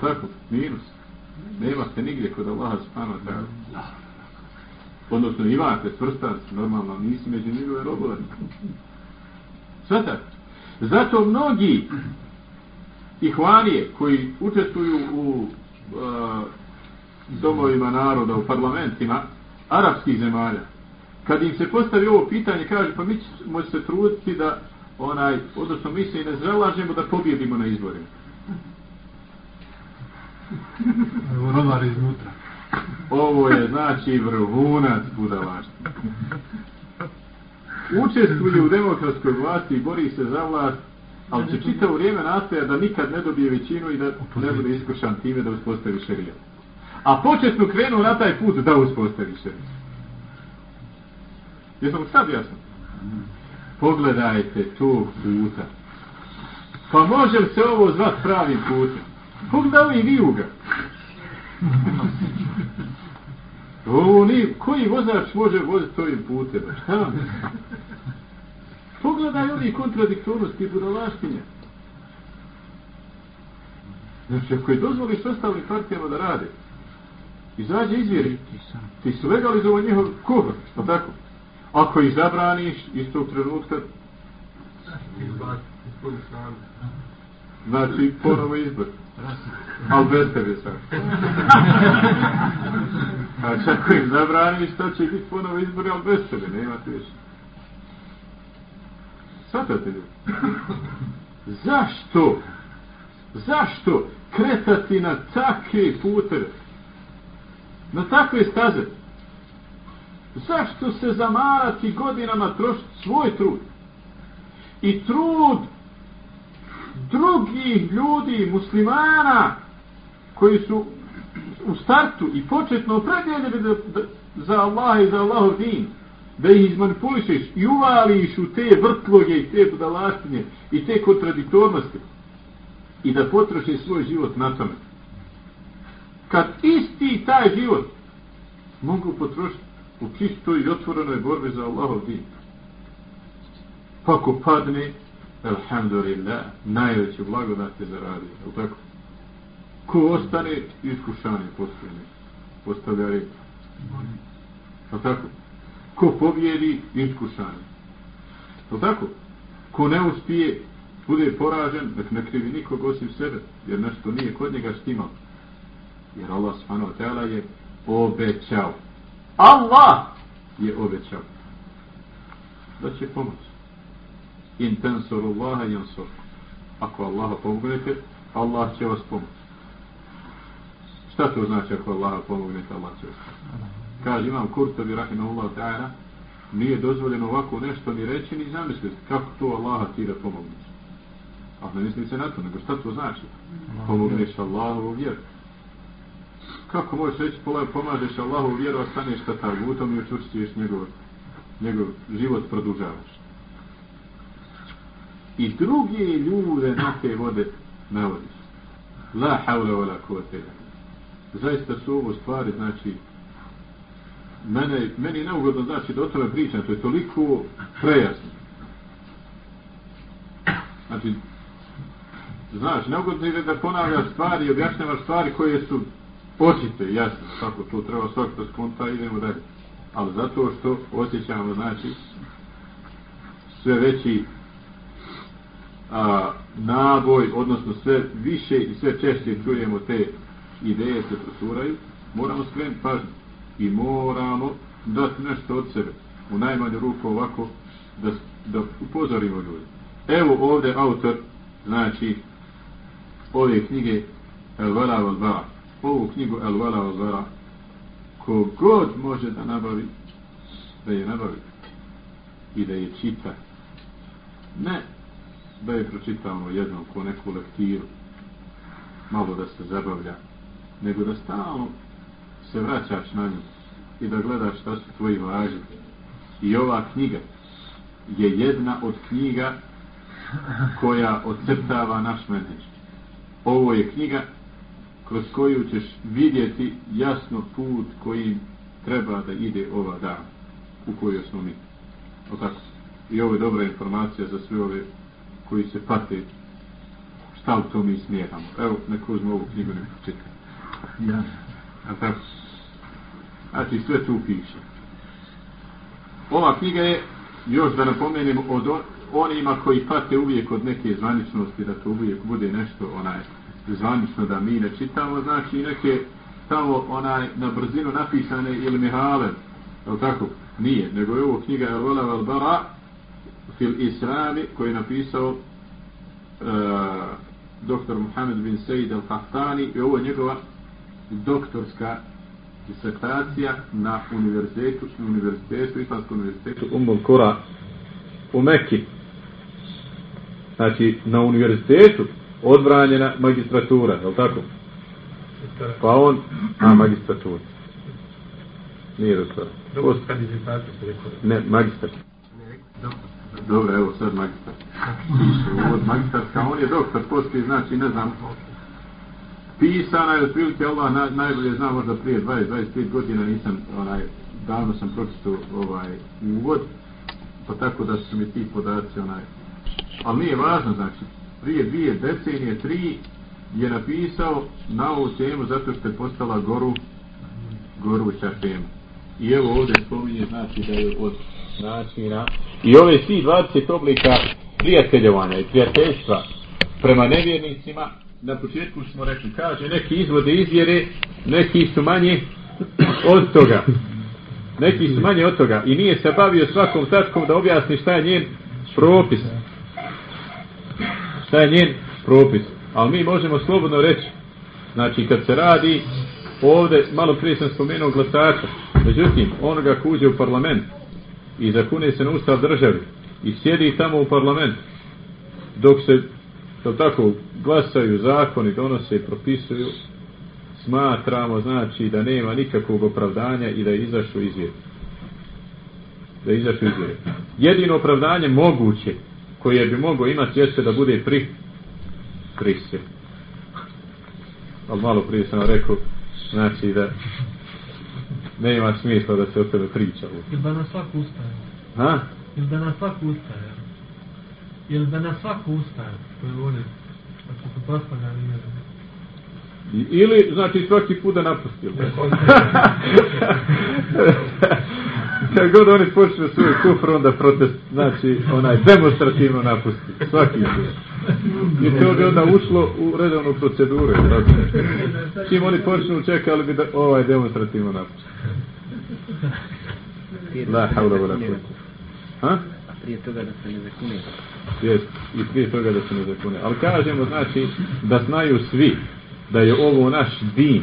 Tako, minus. Nemate nigdje kod Allaha spano tako. Odnosno imate svrstan normalno, nisi među njegove robove. Sve tako. Zato mnogi ihvanije koji učestvuju u uh, domovima naroda, u parlamentima arapskih zemalja, kad im se postavi ovo pitanje, kaže, pa mi ćemo se truditi da onaj, odnosno mi se i ne zalažemo da pobjedimo na izborima. Evo rovar iznutra. Ovo je znači vrhunac budalaštva. Učestvuje u demokratskoj vlasti i bori se za vlast, ali će čitavo vrijeme nastoja da nikad ne dobije većinu i da ne bude iskušan time da uspostavi šerijat. A početno krenuo na taj put da uspostavi šerijat. Jesam sad jasno? Pogledajte tog puta. Pa može li se ovo zvat pravim putem? Pogledaj ovi vijuga. Ovo nije, koji vozač može voziti ovim putem? Šta? Pogledaj ovi kontradiktornosti i budalaštinje. Znači, ako je dozvoliš ostalim partijama da rade, izađe izvjeri, ti su legalizovali njihov kuhr, što tako? Ako ih zabraniš, istog trenutka, znači, ponovo izbor. Ali bez tebe sam. Znači, ako ih zabraniš, to će biti ponovo izbor, ali bez tebe, nema ti više. Svatate li? Zašto? Zašto kretati na takve puteve? Na takve staze? Zašto se zamarati godinama trošiti svoj trud? I trud drugih ljudi, muslimana, koji su u startu i početno opredjeljeni da, da, za Allah i za Allahov din, da ih izmanipulišeš i uvališ u te vrtloge i te budalaštine i te kontradiktornosti i da potrošiš svoj život na tome. Kad isti taj život mogu potrošiti u čistoj i otvorenoj borbi za Allahov din. Pa ko padne, alhamdulillah, najveće blagodate zaradio. Je tako? Ko ostane, iskušanje postavljene. Postavlja red. Je tako? Ko pobjedi, iskušanje. Je tako? Ko ne uspije, bude poražen, nek ne krivi nikog osim sebe, jer nešto nije kod njega stimalo. Jer Allah subhanahu wa ta'ala je obećao. Allah! Je obećao. Da će pomoći. In tensuru Allaha jansur ako Allaha pomognete Allah će vas pomoći. Šta to znači ako Allaha pomognete Allah će vas pomoći? Kaže imam Kurtovi rahimahullah ta'ala nije dozvoljeno ovako nešto ni reći ni zamisliti kako to Allaha ti da pomogneš. A ne misli se na to nego šta to znači? Pomogneš Allahu u vjeru kako možeš reći pomažeš Allahu vjeru a staneš sa tagutom i učvrstuješ njegov, njegov život produžavaš i druge ljude na te vode navodiš. La haula wala kuvvete Zaista su ovo stvari, znači, mene, meni je neugodno znači da o tome pričam, to je toliko prejasno. Znači, znaš, neugodno je da ponavljaš stvari i objašnjavaš stvari koje su očite, jasno, kako to treba svakako skonta, idemo dalje. Ali zato što osjećamo, znači, sve veći a, naboj, odnosno sve više i sve češće čujemo te ideje se prosuraju, moramo skrenuti pažnju i moramo dati nešto od sebe, u najmanju ruku ovako, da, da upozorimo ljudi. Evo ovdje autor, znači, ove knjige El Vala Val Bara, ovu knjigu El Vala Val kogod može da nabavi, da je nabavi i da je čita. Ne da je pročitamo jednom ko neku lektiru, malo da se zabavlja, nego da stalno se vraćaš na nju i da gledaš šta su tvoji važi. I ova knjiga je jedna od knjiga koja ocrtava naš menedž Ovo je knjiga kroz koju ćeš vidjeti jasno put kojim treba da ide ova dana u kojoj smo mi. O tako. I ovo je dobra informacija za sve ove koji se pate šta u to mi smijehamo. Evo, neko uzme ovu knjigu, neko čita. Ja. A tako. Znači, sve tu piše. Ova knjiga je, još da napomenem, od on, onima koji pate uvijek od neke zvaničnosti, da to uvijek bude nešto onaj zvanično da mi ne čitamo, znači neke tamo onaj na brzinu napisane ili mihale, je tako? Nije, nego je ovo knjiga El-Vola Val-Bara fil Islami koji je napisao uh, doktor Muhammed bin Sejid Al-Haftani i ovo je njegova doktorska disertacija na univerzitetu, na univerzitetu, Islamskom univerzitetu Umul Kura u Mekki. Znači, na univerzitetu odbranjena magistratura, je li tako? Pa on, a magistratura. Nije doktor. Ne, magistar. Dobro, evo sad magistar. Uvod magistarska, on je doktor, poslije znači, ne znam, pisana je otprilike Allah na, najbolje zna možda prije 20-25 godina nisam onaj davno sam pročitao ovaj uvod pa tako da su mi ti podaci onaj ali nije važno znači prije dvije decenije tri je napisao na ovu temu zato što je postala goru goruća tema i evo ovdje spominje znači da je od načina i ove svi 20 oblika prijateljovanja i prijateljstva prema nevjernicima na početku smo rekli, kaže, neki izvode izvjere, neki su manje od toga. Neki su manje od toga. I nije se bavio svakom tačkom da objasni šta je njen propis. Šta je njen propis. Ali mi možemo slobodno reći, znači kad se radi ovdje, malo prije sam spomenuo glasača, međutim, onoga ko uđe u parlament i zakune se na ustav državi i sjedi tamo u parlament dok se to tako glasaju zakoni, donose i propisuju, smatramo znači da nema nikakvog opravdanja i da je izašao iz vjeri. Da je izašao iz vjeri. Jedino opravdanje moguće koje bi mogo imati jeste da bude pri prisse. Ali malo prije sam rekao znači da nema smisla da se o tebe priča. Ili da na svaku ustaje. Ha? Ili da na svaku ustaje. Ili da na svaku ustaje. To je ovdje. Ako su postavlja Ili, znači, svaki put da napusti. Kad god oni počnu svoj kufr, onda protest, znači, onaj, demonstrativno napusti. Svaki put. I to bi onda ušlo u redovnu proceduru. Tako? Čim oni počnu, čekali bi da ovaj demonstrativno napusti. La haula wala quwwata. Ha? A prije toga da se ne zakune. Jest, i prije toga da se ne zakune. Ali kažemo, znači, da znaju svi da je ovo naš din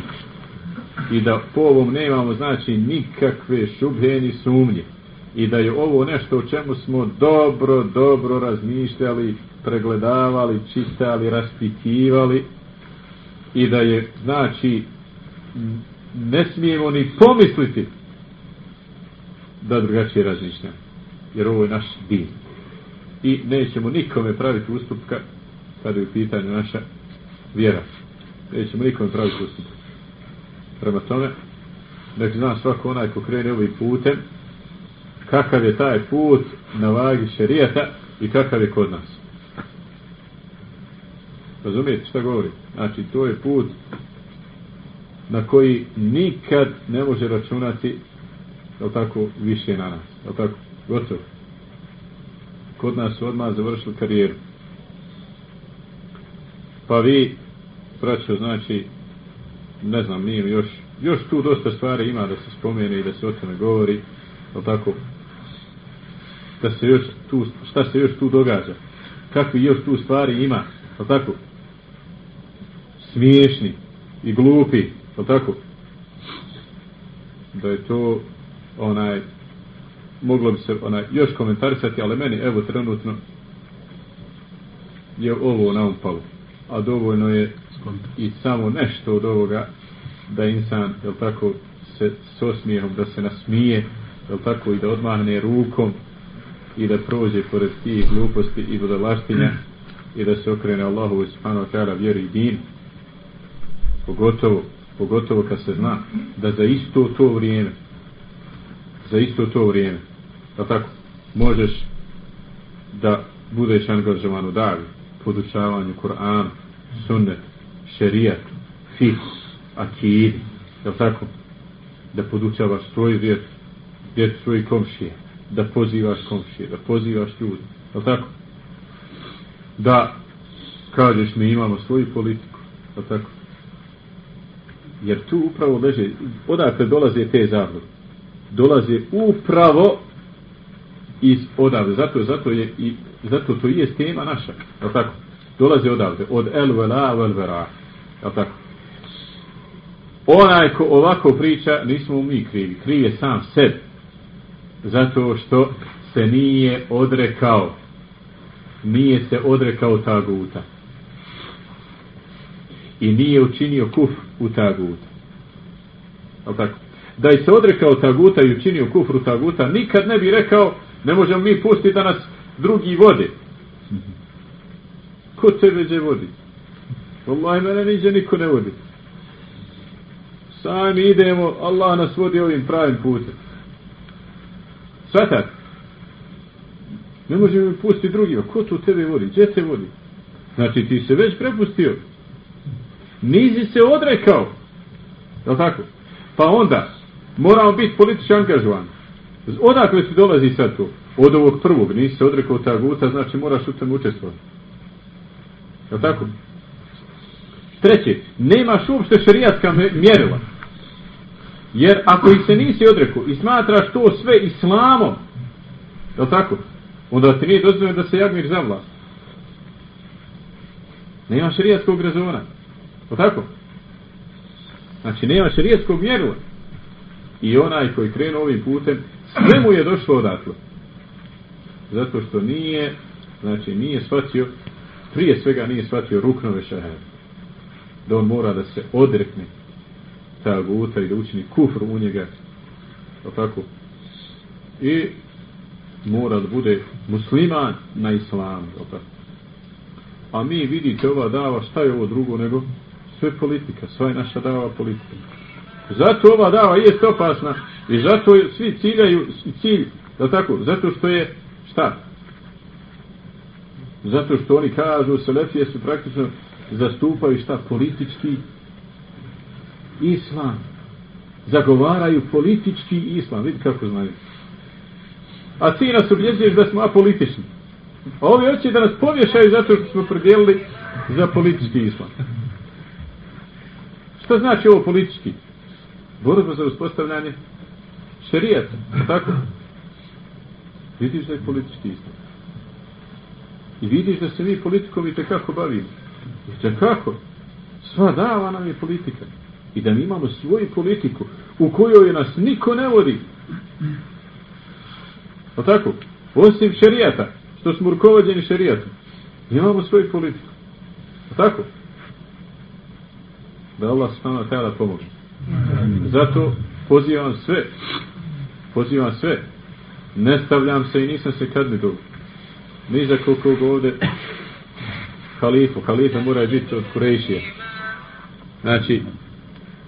i da po ovom nemamo, znači, nikakve šubhe ni sumnje i da je ovo nešto o čemu smo dobro, dobro razmišljali, pregledavali, čitali, raspitivali i da je, znači, ne smijemo ni pomisliti da drugačije razmišljamo. Jer ovo je naš din i nećemo nikome praviti ustupka kada je u pitanju naša vjera. Nećemo nikome praviti ustupka. Prema tome, nek zna svako onaj ko krene ovim putem, kakav je taj put na vagi šerijata i kakav je kod nas. Razumijete šta govori? Znači, to je put na koji nikad ne može računati je tako, više na nas. Je tako? Gotovo kod nas su odmah završili karijeru. Pa vi, braćo, znači, ne znam, nije mi još, još tu dosta stvari ima da se spomene i da se o tome govori, ali tako? Da se još tu, šta se još tu događa? Kakvi još tu stvari ima, ali tako? Smiješni i glupi, ali tako? Da je to onaj moglo bi se onaj, još komentarisati, ali meni evo trenutno je ovo na umpalu. A dovoljno je i samo nešto od ovoga da insan, jel tako, se s osmijehom, da se nasmije, jel tako, i da odmahne rukom i da prođe pored tih gluposti i budalaštinja i da se okrene Allahu subhanahu wa ta'ala vjeri i din. Pogotovo pogotovo kad se zna da za isto to vrijeme za isto to vrijeme da tako možeš da budeš angažovan u davi podučavanju Kur'ana sunnet, šerijat fih, akid je tako? Da podučavaš svoj vjet vjet svoj komšije da pozivaš komšije da pozivaš ljudi je tako? Da kažeš mi imamo svoju politiku je tako? Jer tu upravo leže odakle dolaze te zablude? Dolaze upravo iz odavde zato, zato je i zato to je tema naša je tako? Dolaze odavde od el vela vel vera je tako? Onaj ko ovako priča nismo mi krivi. Kriv je sam sed zato što se nije odrekao. Nije se odrekao taguta i nije učinio kuf u taguta tako? Da je se odrekao taguta i učinio kufru taguta nikad ne bi rekao ne možemo mi pustiti da nas drugi vode. Ko tebe će vodi Allah mene niđe niko ne vodi. Sami idemo Allah nas vodi ovim pravim putem. Svatak? Ne možemo mi pustiti drugima ko tu tebe vodi, gdje te vodi? Znači ti se već prepustio. Nizi se odrekao. Je tako? Pa onda moramo biti politički angažovani. Odakle ti dolazi sad to? Od ovog prvog. Nisi se odrekao ta guta znači moraš u tem učestvovati. Je tako? Treće nemaš uopšte šarijatska mjerila. Jer ako ih se nisi odrekao i smatraš to sve islamom je tako? Onda ti nije dozvoljeno da se jagmiš za vlast. Nema šarijatskog razona je tako? Znači nema šarijatskog mjerila. I onaj koji krenuo ovim putem sve mu je došlo odatle. Zato što nije znači nije shvatio prije svega nije shvatio ruknove šahada da on mora da se odrekne taguta i da učini kufr u njega tako? I mora da bude musliman na islamu tako? A mi vidite ova dava šta je ovo drugo nego? Sve politika sva je naša dava politika. Zato ova dava je opasna i zato svi ciljaju cilj, da tako, zato što je šta? Zato što oni kažu, selefije su praktično zastupaju šta? Politički islam. Zagovaraju politički islam. Vidi kako znaju. A ti nas ubjeđuješ da smo apolitični. A ovi hoće da nas povješaju zato što smo predijelili za politički islam. Šta znači ovo politički? borba za uspostavljanje šerijata, tako? Vidiš da je politički islam. I vidiš da se mi politikom i tekako bavimo. I tekako. Sva dava nam je politika. I da mi imamo svoju politiku u kojoj nas niko ne vodi. O tako? Osim šerijata, što smo rukovodjeni šerijatom. Imamo svoju politiku. O tako? Da Allah stano tada pomoći. Zato pozivam sve. Pozivam sve. Ne stavljam se i nisam se kad mi dugo. Ni za koliko ovdje halifu. halife mora biti od Kurejšije. Znači,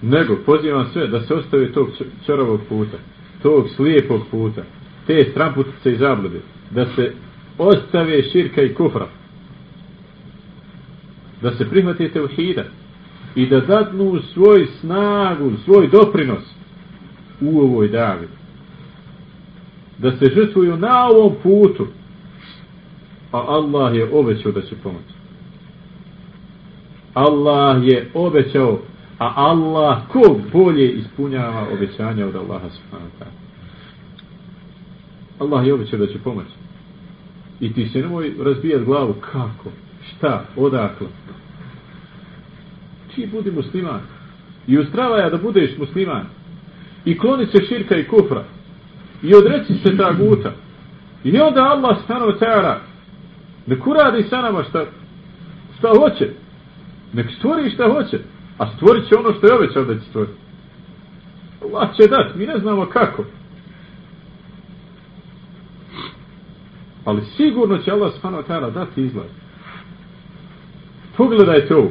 nego pozivam sve da se ostavi tog čarovog puta. Tog slijepog puta. Te stramputice i zablude. Da se ostave širka i kufra. Da se prihvatite u hida i da dadnu svoj snagu, svoj doprinos u ovoj davi. Da se žrtvuju na ovom putu, a Allah je obećao da će pomoći. Allah je obećao, a Allah ko bolje ispunjava obećanja od Allaha subhanahu wa ta'ala. Allah je obećao da će pomoći. I ti se nemoj razbijati glavu kako, šta, odakle, ti budi musliman. I ustravaja da budeš musliman. I kloni se širka i kufra. I odreci se ta guta. I onda Allah stano tjara nek uradi sa nama šta, šta hoće nek stvori šta hoće a stvorit će ono što je obećao da će stvoriti Allah će dat, mi ne znamo kako. Ali sigurno će Allah subhanahu wa ta'ala dati izlaz. Pogledajte ovo.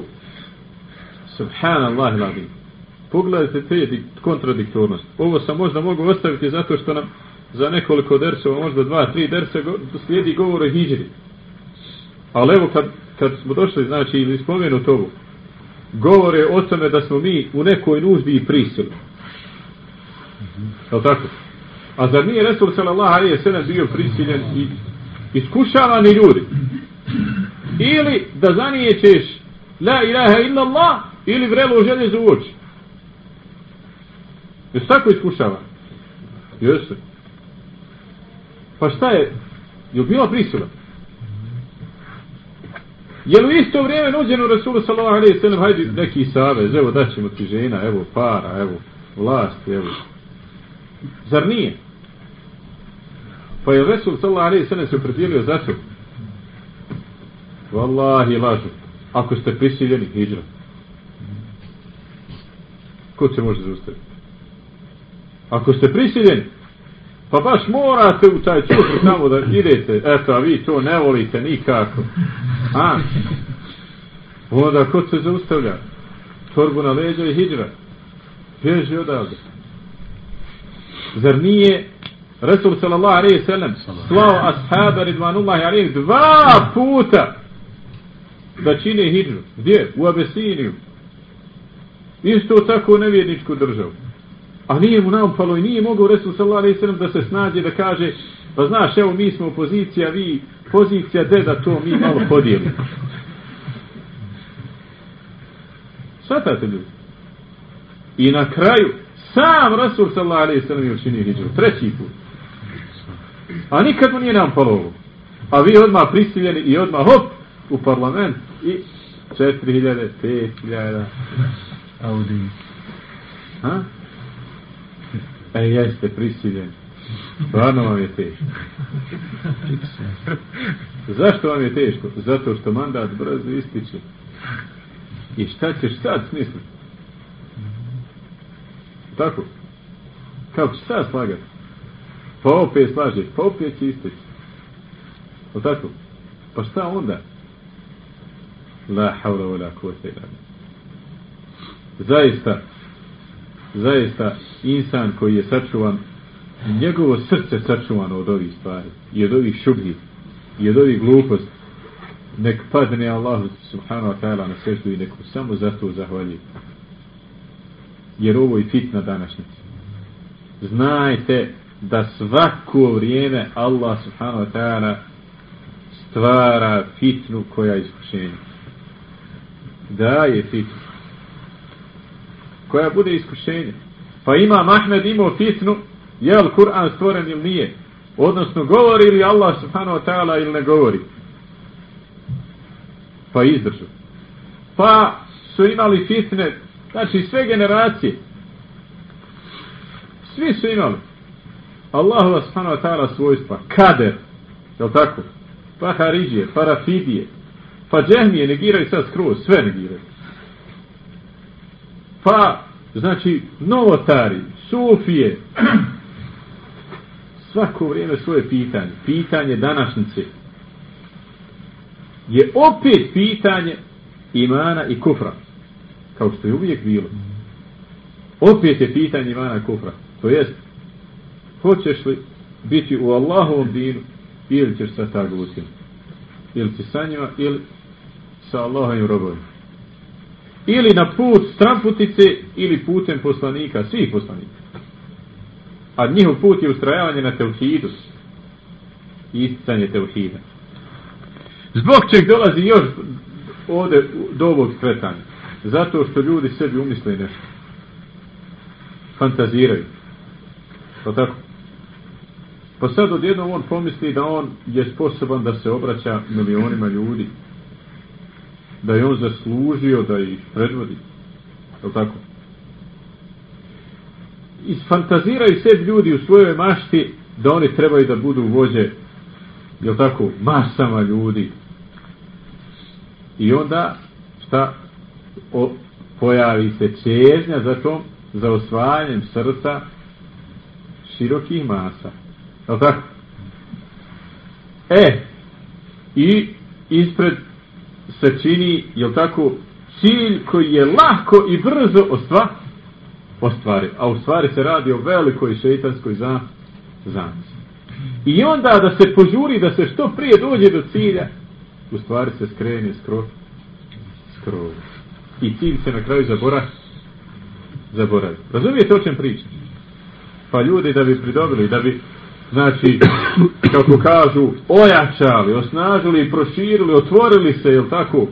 Subhanallah iladim. Pogledajte te kontradiktornost. Ovo sam možda mogu ostaviti zato što nam za nekoliko dersova, možda dva, tri dersa slijedi govor o hijđri. Ali evo kad, kad smo došli, znači, ili spomenu ovo, govore o tome da smo mi u nekoj nuždi i prisili. Je tako? A zar nije Resul sallallahu alaihi sallam bio prisiljen i iskušavani ljudi? Ili da zanijećeš la ilaha illa Allah ili vrelo želje u uoči. Jesu tako iskušavan? Jesu. Pa šta je? Je li bila prisila? Je li u isto vrijeme nuđeno Rasulu sallallahu alaihi sallam hajde neki savez, evo daćemo ti žena, evo para, evo vlast, evo. Zar nije? Pa je Rasul sallallahu alaihi sallam se opredijelio za to. Wallahi lažu. Ako ste prisiljeni, hijđra. Ko se može zaustaviti? Ako ste prisiljeni, pa baš morate u taj čutr tamo da idete, eto, a vi to ne volite nikako. A? Onda ko se zaustavlja? Torbu na leđa i hijđra. Bježi odavde. Zar nije Resul sallallahu alaihi sallam slao ashaba ridvanullahi alaihi dva puta da čine hidru. Gdje? U Abesiniju. Isto tako nevjerničku državu. A nije mu naupalo i nije mogao Resul sallallahu alaihi sallam da se snađe da kaže pa znaš evo mi smo opozicija vi pozicija de da to mi malo podijelimo. Svatate ljudi. I na kraju sam Rasul sallallahu alaihi sallam je učinio hijđru. Treći put. A nikad mu nije nam palo A vi odmah prisiljeni i odmah hop u parlament i 4000, 5000 Audi. Ha? E, jeste, prisiljen. Stvarno vam je teško. Zašto vam je teško? Zato što mandat brzo ističe. I šta ćeš sad smisliti? Tako. Kako ćeš sad slagati? Pa opet slažeš, pa opet će istići. O tako? Pa šta onda? La havla wa kuvata kuvvete Zaista zaista insan koji je sačuvan njegovo srce sačuvano od ovih stvari i od ovih šubhi i od ovih gluposti. Nek padne Allah subhanahu wa ta'ala na svetu i nek samo za to zahvalji. Jer ovo je fitna današnjica. Znajte da svako vrijeme Allah subhanahu wa ta'ala stvara fitnu koja je iskušenja da je koja bude iskušenje. Pa ima Mahmed imao fitnu je li Kur'an stvoren ili nije? Odnosno govori li Allah subhanahu wa ta'ala ili ne govori? Pa izdržu. Pa su imali fitne znači sve generacije. Svi su imali. Allahu subhanahu wa ta'ala svojstva. Kader je li tako? Pa Haridije, pa Rafidije. Pa Džehmije negiraju sad skroz sve negiraju pa znači novotari sufije svako vrijeme svoje pitanje. Pitanje današnjice je opet pitanje imana i kufra kao što je uvijek bilo. Opet je pitanje imana i kufra to jest hoćeš li biti u Allahovom dinu ili ćeš sa tagutim ili ti sa njima ili sa Allahovim robovima? Ili na put stramputice ili putem poslanika, svih poslanika. A njihov put je ustrajavanje na teuhidu i isticanje teuhida. Zbog čeg dolazi još ovdje do ovog skretanja? Zato što ljudi sebi umisle nešto. Fantaziraju. Pa tako? Pa sad odjednom on pomisli da on je sposoban da se obraća milionima ljudi da je on zaslužio da ih predvodi. Je tako? Isfantaziraju sebi ljudi u svojoj mašti da oni trebaju da budu vođe je tako, masama ljudi. I onda šta o, pojavi se čežnja za tom, za osvajanjem srca širokih masa. Je tako? E, i ispred se čini, jel tako, cilj koji je lako i brzo ostva, ostvari. A u stvari se radi o velikoj šeitanskoj za, zamci. I onda da se požuri, da se što prije dođe do cilja, u stvari se skrene skro, skro. I cilj se na kraju zabora, zaboravi. Razumijete o čem pričam? Pa ljudi da bi pridobili, da bi, znači, kako kažu, ojačali, osnažili, proširili, otvorili se, jel tako,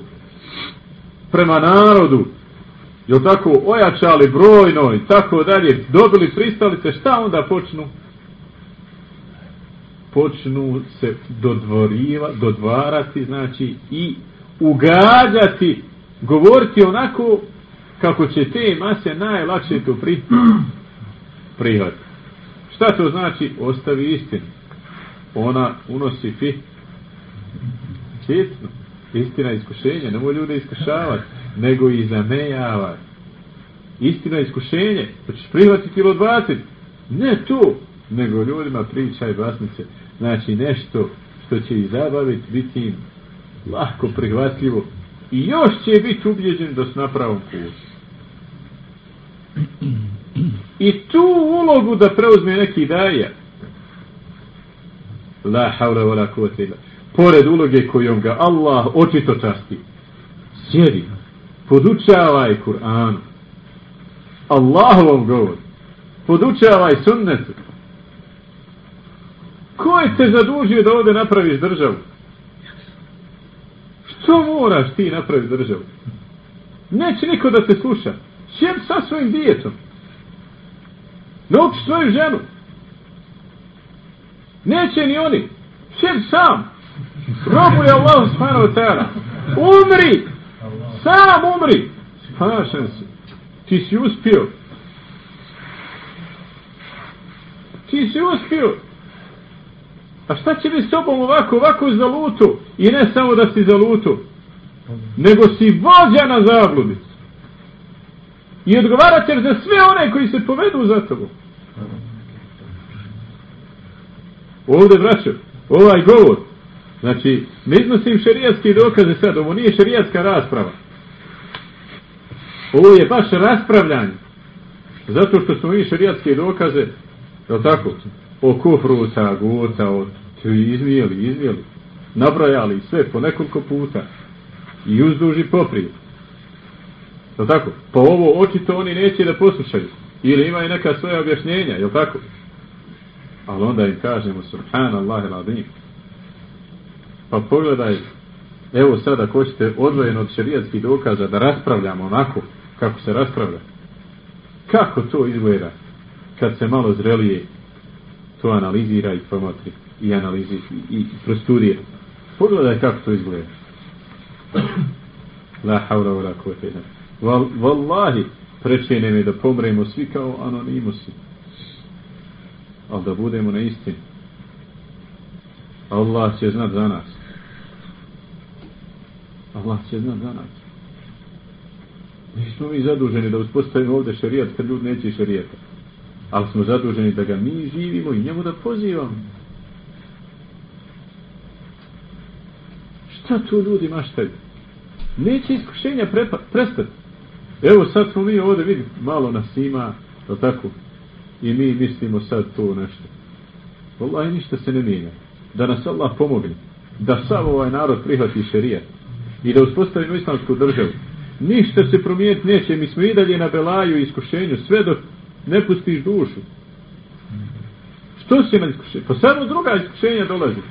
prema narodu, jel tako, ojačali brojno i tako dalje, dobili pristalice, šta onda počnu? Počnu se dodvoriva, dodvarati, znači, i ugađati, govoriti onako kako će te mase najlakše to pri, prihvatiti. Šta to znači? Ostavi istinu. Ona unosi fi. Fitnu. Istina je iskušenje. Nemoj ljude iskušavati, nego i zamejavati. Istina je iskušenje. Hoćeš prihvatiti ili odbaciti? Ne tu, nego ljudima pričaj basnice. Znači nešto što će ih zabaviti, biti im lahko prihvatljivo. I još će biti ubjeđen da su na pravom putu. I tu ulogu da preuzme neki daja. La havla wa la kuvata illa. Pored uloge kojom ga Allah očito časti. Sjedi. Podučavaj Kur'anu. Allahovom govor. Podučavaj sunnetu. Ko je te zadužio da ovdje napraviš državu? Što moraš ti napraviti državu? Neće niko da te sluša. Čem sa svojim dijetom. Nauči svoju ženu. Neće ni oni. Šed sam. Robuj Allah subhanahu wa ta'ala. Umri. Sam umri. Spašen si. Ti si uspio. Ti si uspio. A šta će biti s tobom ovako, ovako za lutu? I ne samo da si za lutu. Nego si vođa na zabludi. I odgovarat ćeš za sve one koji se povedu za tobom. Ovdje, braćo, ovaj govor, znači, ne iznosim šerijatske dokaze sad, ovo nije šerijatska rasprava. Ovo je baš raspravljanje. Zato što smo mi šerijatske dokaze, je tako, o kufru, taguta, o izmijeli, izmijeli, nabrajali sve po nekoliko puta i uzduži poprije. Jel tako? Pa ovo očito oni neće da poslušaju. Ili imaju neka svoja objašnjenja, jel tako? Ali onda im kažemo, subhanallah il adim. Pa pogledaj, evo sad ako hoćete odvojeno od šarijatskih dokaza da raspravljamo onako kako se raspravlja. Kako to izgleda kad se malo zrelije to analizira i promotri i analizi i, i prostudira. Pogledaj kako to izgleda. La haura wa la kuvvete illa Val, Wallahi, preče nam je da pomremo svi kao anonimusi. Ali da budemo na istini. Allah će znat za nas. Allah će znat za nas. Nismo mi zaduženi da uspostavimo ovdje šarijat kad ljudi neće šarijata. Ali smo zaduženi da ga mi živimo i njemu da pozivamo. Šta tu ljudi maštaju? Neće iskušenja prestati. Evo sad smo mi ovdje vidi malo nas ima, to tako, i mi mislimo sad to nešto. Allah ništa se ne mijenja. Da nas Allah pomogne, da sav ovaj narod prihvati šerijat i da uspostavimo islamsku državu. Ništa se promijeniti neće, mi smo i dalje na belaju i iskušenju, sve dok ne pustiš dušu. Što se na iskušenju? Pa samo druga iskušenja dolazi.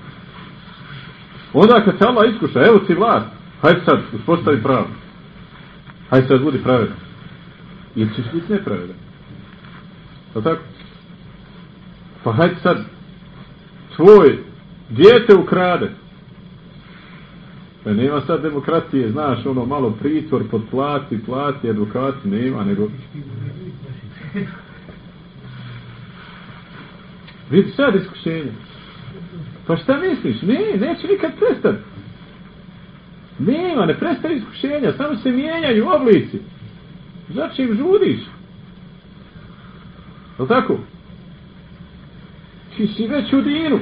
Onda kad se Allah iskuša, evo ti vlast, hajde sad, uspostavi pravo. Hajde sad budi pravedan. Ili ćeš biti nepravedan. Je tako? Pa hajde sad tvoj djete ukrade. Pa nema sad demokratije, znaš, ono malo pritvor pod plati, plati, advokati, nema, nego... Vidi sad iskušenje. Pa šta misliš? Ne, neće nikad prestati. Nema, ne prestaje iskušenja, samo se mijenjaju oblici. Znači im žudiš. Je tako? Ti si već u dinu.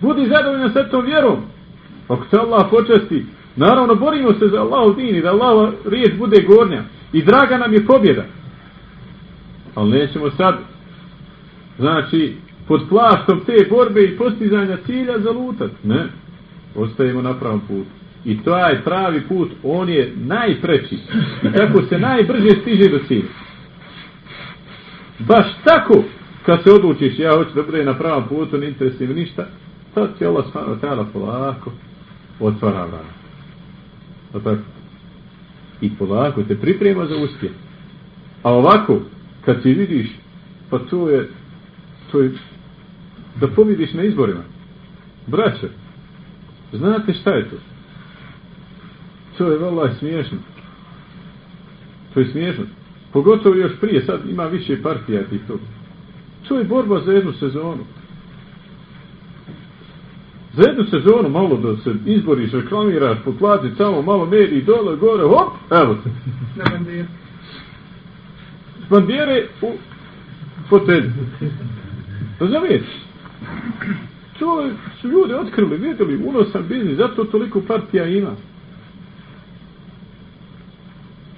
Budi zadovoljan sa tom vjerom. Ako te Allah počasti, naravno borimo se za Allah u dini, da Allah riječ bude gornja. I draga nam je pobjeda. Ali nećemo sad, znači, pod plaštom te borbe i postizanja cilja zalutat. Ne. Ostajemo na pravom putu. I to je pravi put, on je najpreći. I tako se najbrže stiže do cilja. Baš tako, kad se odlučiš, ja hoću da bude na pravom putu, ne interesuje ništa, tad ti Allah stvarno tada polako otvara vrata. A tako? I polako te priprema za uspjeh. A ovako, kad ti vidiš, pa to je, to je, da pobjediš na izborima. Braće, znate šta je to? To je vrlo smiješno. To je smiješno. Pogotovo još prije, sad ima više partija tih to. To je borba za jednu sezonu. Za jednu sezonu malo da se izboriš, reklamiraš, poplati tamo malo mediji, dole, gore, hop, evo te. Na bandiru. Bandijere u fotelju. Razumiješ? To su ljudi otkrili, vidjeli, unosan biznis, zato toliko partija ima.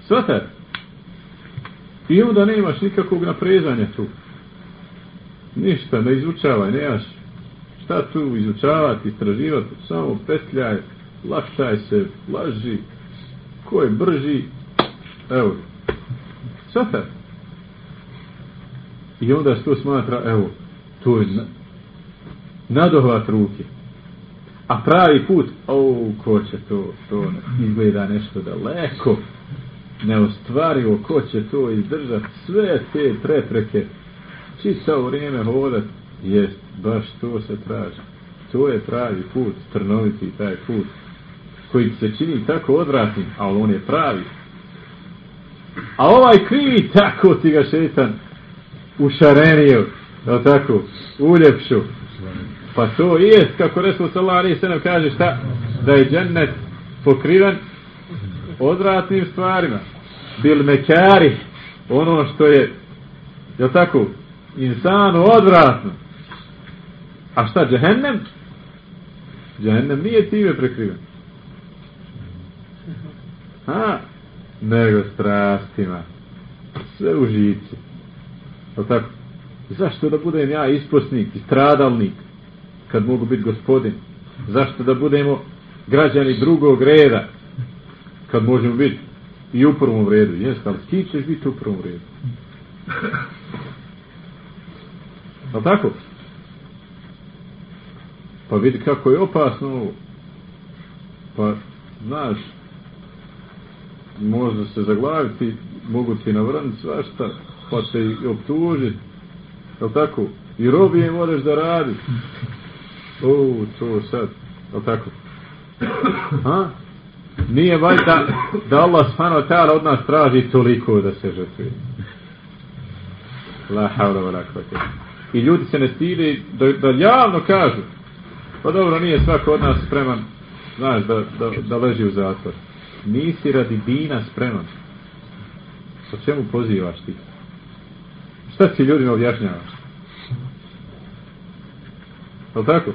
Svatar. I onda nemaš nikakvog naprezanja tu. Ništa, ne izučavaj, nemaš šta tu izučavati, istraživati, samo petljaj, lakšaj se, laži, ko je brži, evo, svatar. I onda se to smatra, evo, to je nadohvat ruke. A pravi put, o, ko će to, to izgleda nešto daleko, neostvarivo, ko će to izdržati, sve te prepreke, čitavo vrijeme hodat, jest, baš to se traži. To je pravi put, trnoviti taj put, koji se čini tako odvratnim, ali on je pravi. A ovaj krivi, tako ti ga šetan ušarenio, je tako, uljepšu. Pa to jest, kako Resul sallallahu alaihi sallam kaže šta, da je džennet pokriven odvratnim stvarima. Bil mekari, ono što je, je tako, insanu odvratno. A šta, džehennem? Džehennem nije time prekriven. Ha, nego strastima. Sve u žici. Je tako? Zašto da budem ja isposnik i stradalnik kad mogu biti gospodin? Zašto da budemo građani drugog reda kad možemo biti i u prvom redu? Jes, ali ti ćeš biti u prvom redu. Ali tako? Pa vidi kako je opasno ovo. Pa, znaš, možda se zaglaviti, mogu ti navrniti svašta, pa te i optužiti. Jel tako? I robije moraš da radi. O, to sad. Je tako? Ha? Nije valjda da Allah subhanahu wa ta'ala od nas traži toliko da se žrtvuje. La havla wa. I ljudi se ne stide da, da javno kažu pa dobro, nije svako od nas spreman znaš, da, da, da leži u zatvor. Nisi radi dina spreman. Po čemu pozivaš ti? Šta ti ljudima objašnjavaš? Je tako?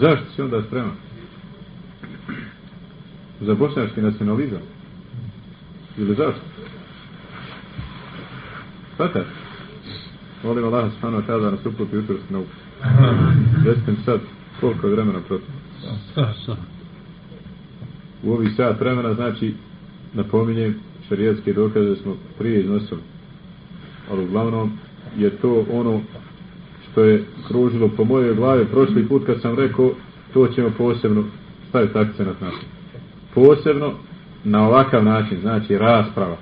Zašto si onda spreman? Za bošnjački nacionalizam? Ili zašto? Svatar? Molim Allah subhanahu wa ta'ala da nas uputi jutro s nauku. Recite mi sad, koliko je vremena protiv? U ovih sat vremena, znači, napominjem, šarijetske dokaze smo prije iznosili. Ali uglavnom je to ono što je kružilo po mojoj glavi prošli put kad sam rekao to ćemo posebno staviti akcenat na. Posebno na ovakav način, znači rasprava.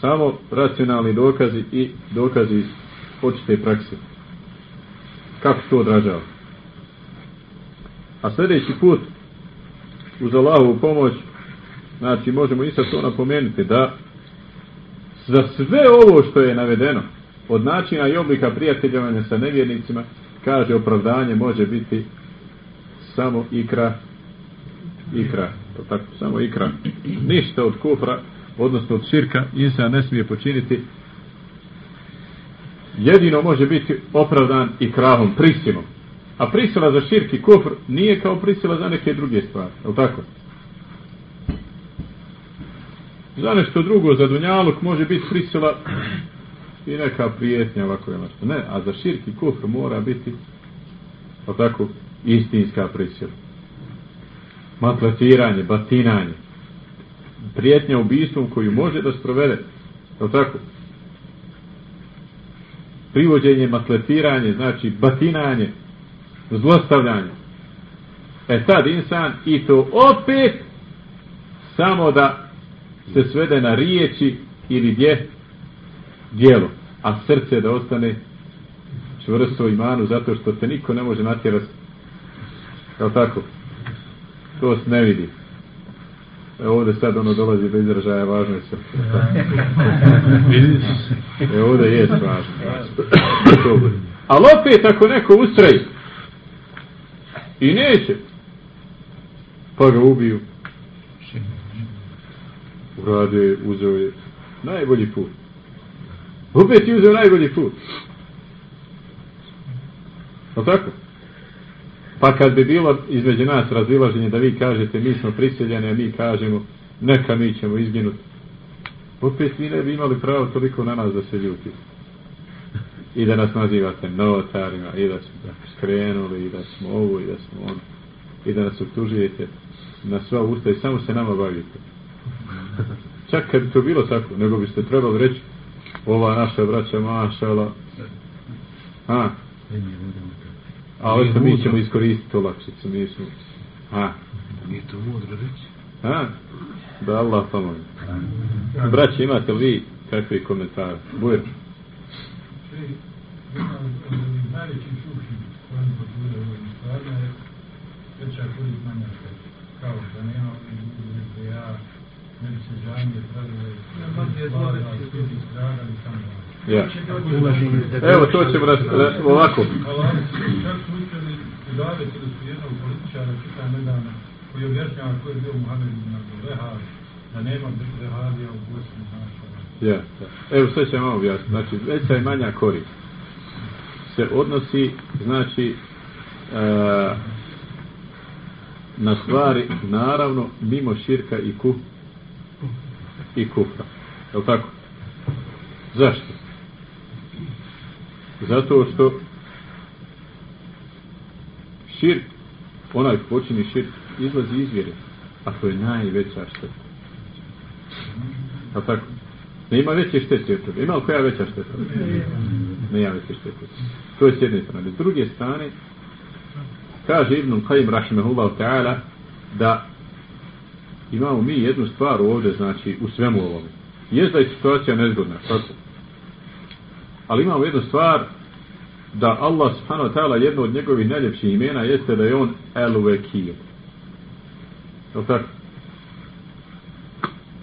Samo racionalni dokazi i dokazi iz očite prakse kako to odražava. A sljedeći put uz Allahovu pomoć znači možemo i sad to napomenuti da za sve ovo što je navedeno od načina i oblika prijateljevanja sa nevjernicima kaže opravdanje može biti samo ikra ikra to tako, samo ikra ništa od kufra odnosno od širka insan ne smije počiniti jedino može biti opravdan i krahom, prisilom. A prisila za širki kufr nije kao prisila za neke druge stvari. Je tako? Za nešto drugo, za dunjaluk može biti prisila i neka prijetnja ovako je nešto. Ne, a za širki kufr mora biti je tako? Istinska prisila. Matlatiranje, batinanje. Prijetnja ubistvom koju može da sprovede. Je tako? Privođenje, matletiranje, znači batinanje, zlostavljanje. E tad insan i to opet samo da se svede na riječi ili gdje dijelo, a srce da ostane čvrsto imanu zato što te niko ne može natjerati kao tako to se ne vidi e ovdje sad ono dolazi do izražaja važno je srce e ovdje je važno ali opet ako neko ustraji I neće. Pa ga ubiju. Urade, uzeo je najbolji put. Opet je uzeo najbolji put. O tako? Pa kad bi bilo između nas razilaženje da vi kažete mi smo prisiljeni, a mi kažemo neka mi ćemo izginuti. Opet vi ne bi imali pravo toliko na nas da se ljutite i da nas nazivate novotarima i da smo skrenuli i da smo ovo i da smo ono i da nas obtužujete na sva usta i samo se nama bavite čak kad bi to bilo tako nego biste trebali reći ova naša braća mašala. A? A ovo što mi ćemo iskoristiti olakšicu mi smo a? Nije to mudro reći. A? Da Allah pomoći braći imate li vi kakvi komentari? Bujete najveći sušni kojim potvrde ovim stvarima je veća korist manja šteta. Kao da nema ja Ja. Evo, to ćemo raz, ovako. Koji objašnjava ko je bio Muhammed ibn da nema u Bosni. Ja. Evo, sve ćemo objasniti. Znači, veća i manja korist se odnosi znači e, na stvari naravno mimo širka i ku i kufra je li tako? zašto? zato što širk onaj počini širk izlazi iz vjere a to je najveća šteta je tako? Ne ima veće štete od toga. Ima li koja veća šteta? Ne ima veće štete. To je s jedne strane. S druge strane, kaže Ibn Qajim rahimahullahu ta'ala da imamo mi jednu stvar ovdje, znači u svemu ovome. Jezda je situacija nezgodna, tako? Ali imamo jednu stvar da Allah subhanahu wa ta'ala jedno od njegovih najljepših imena jeste da je on El Vekil. Je tako?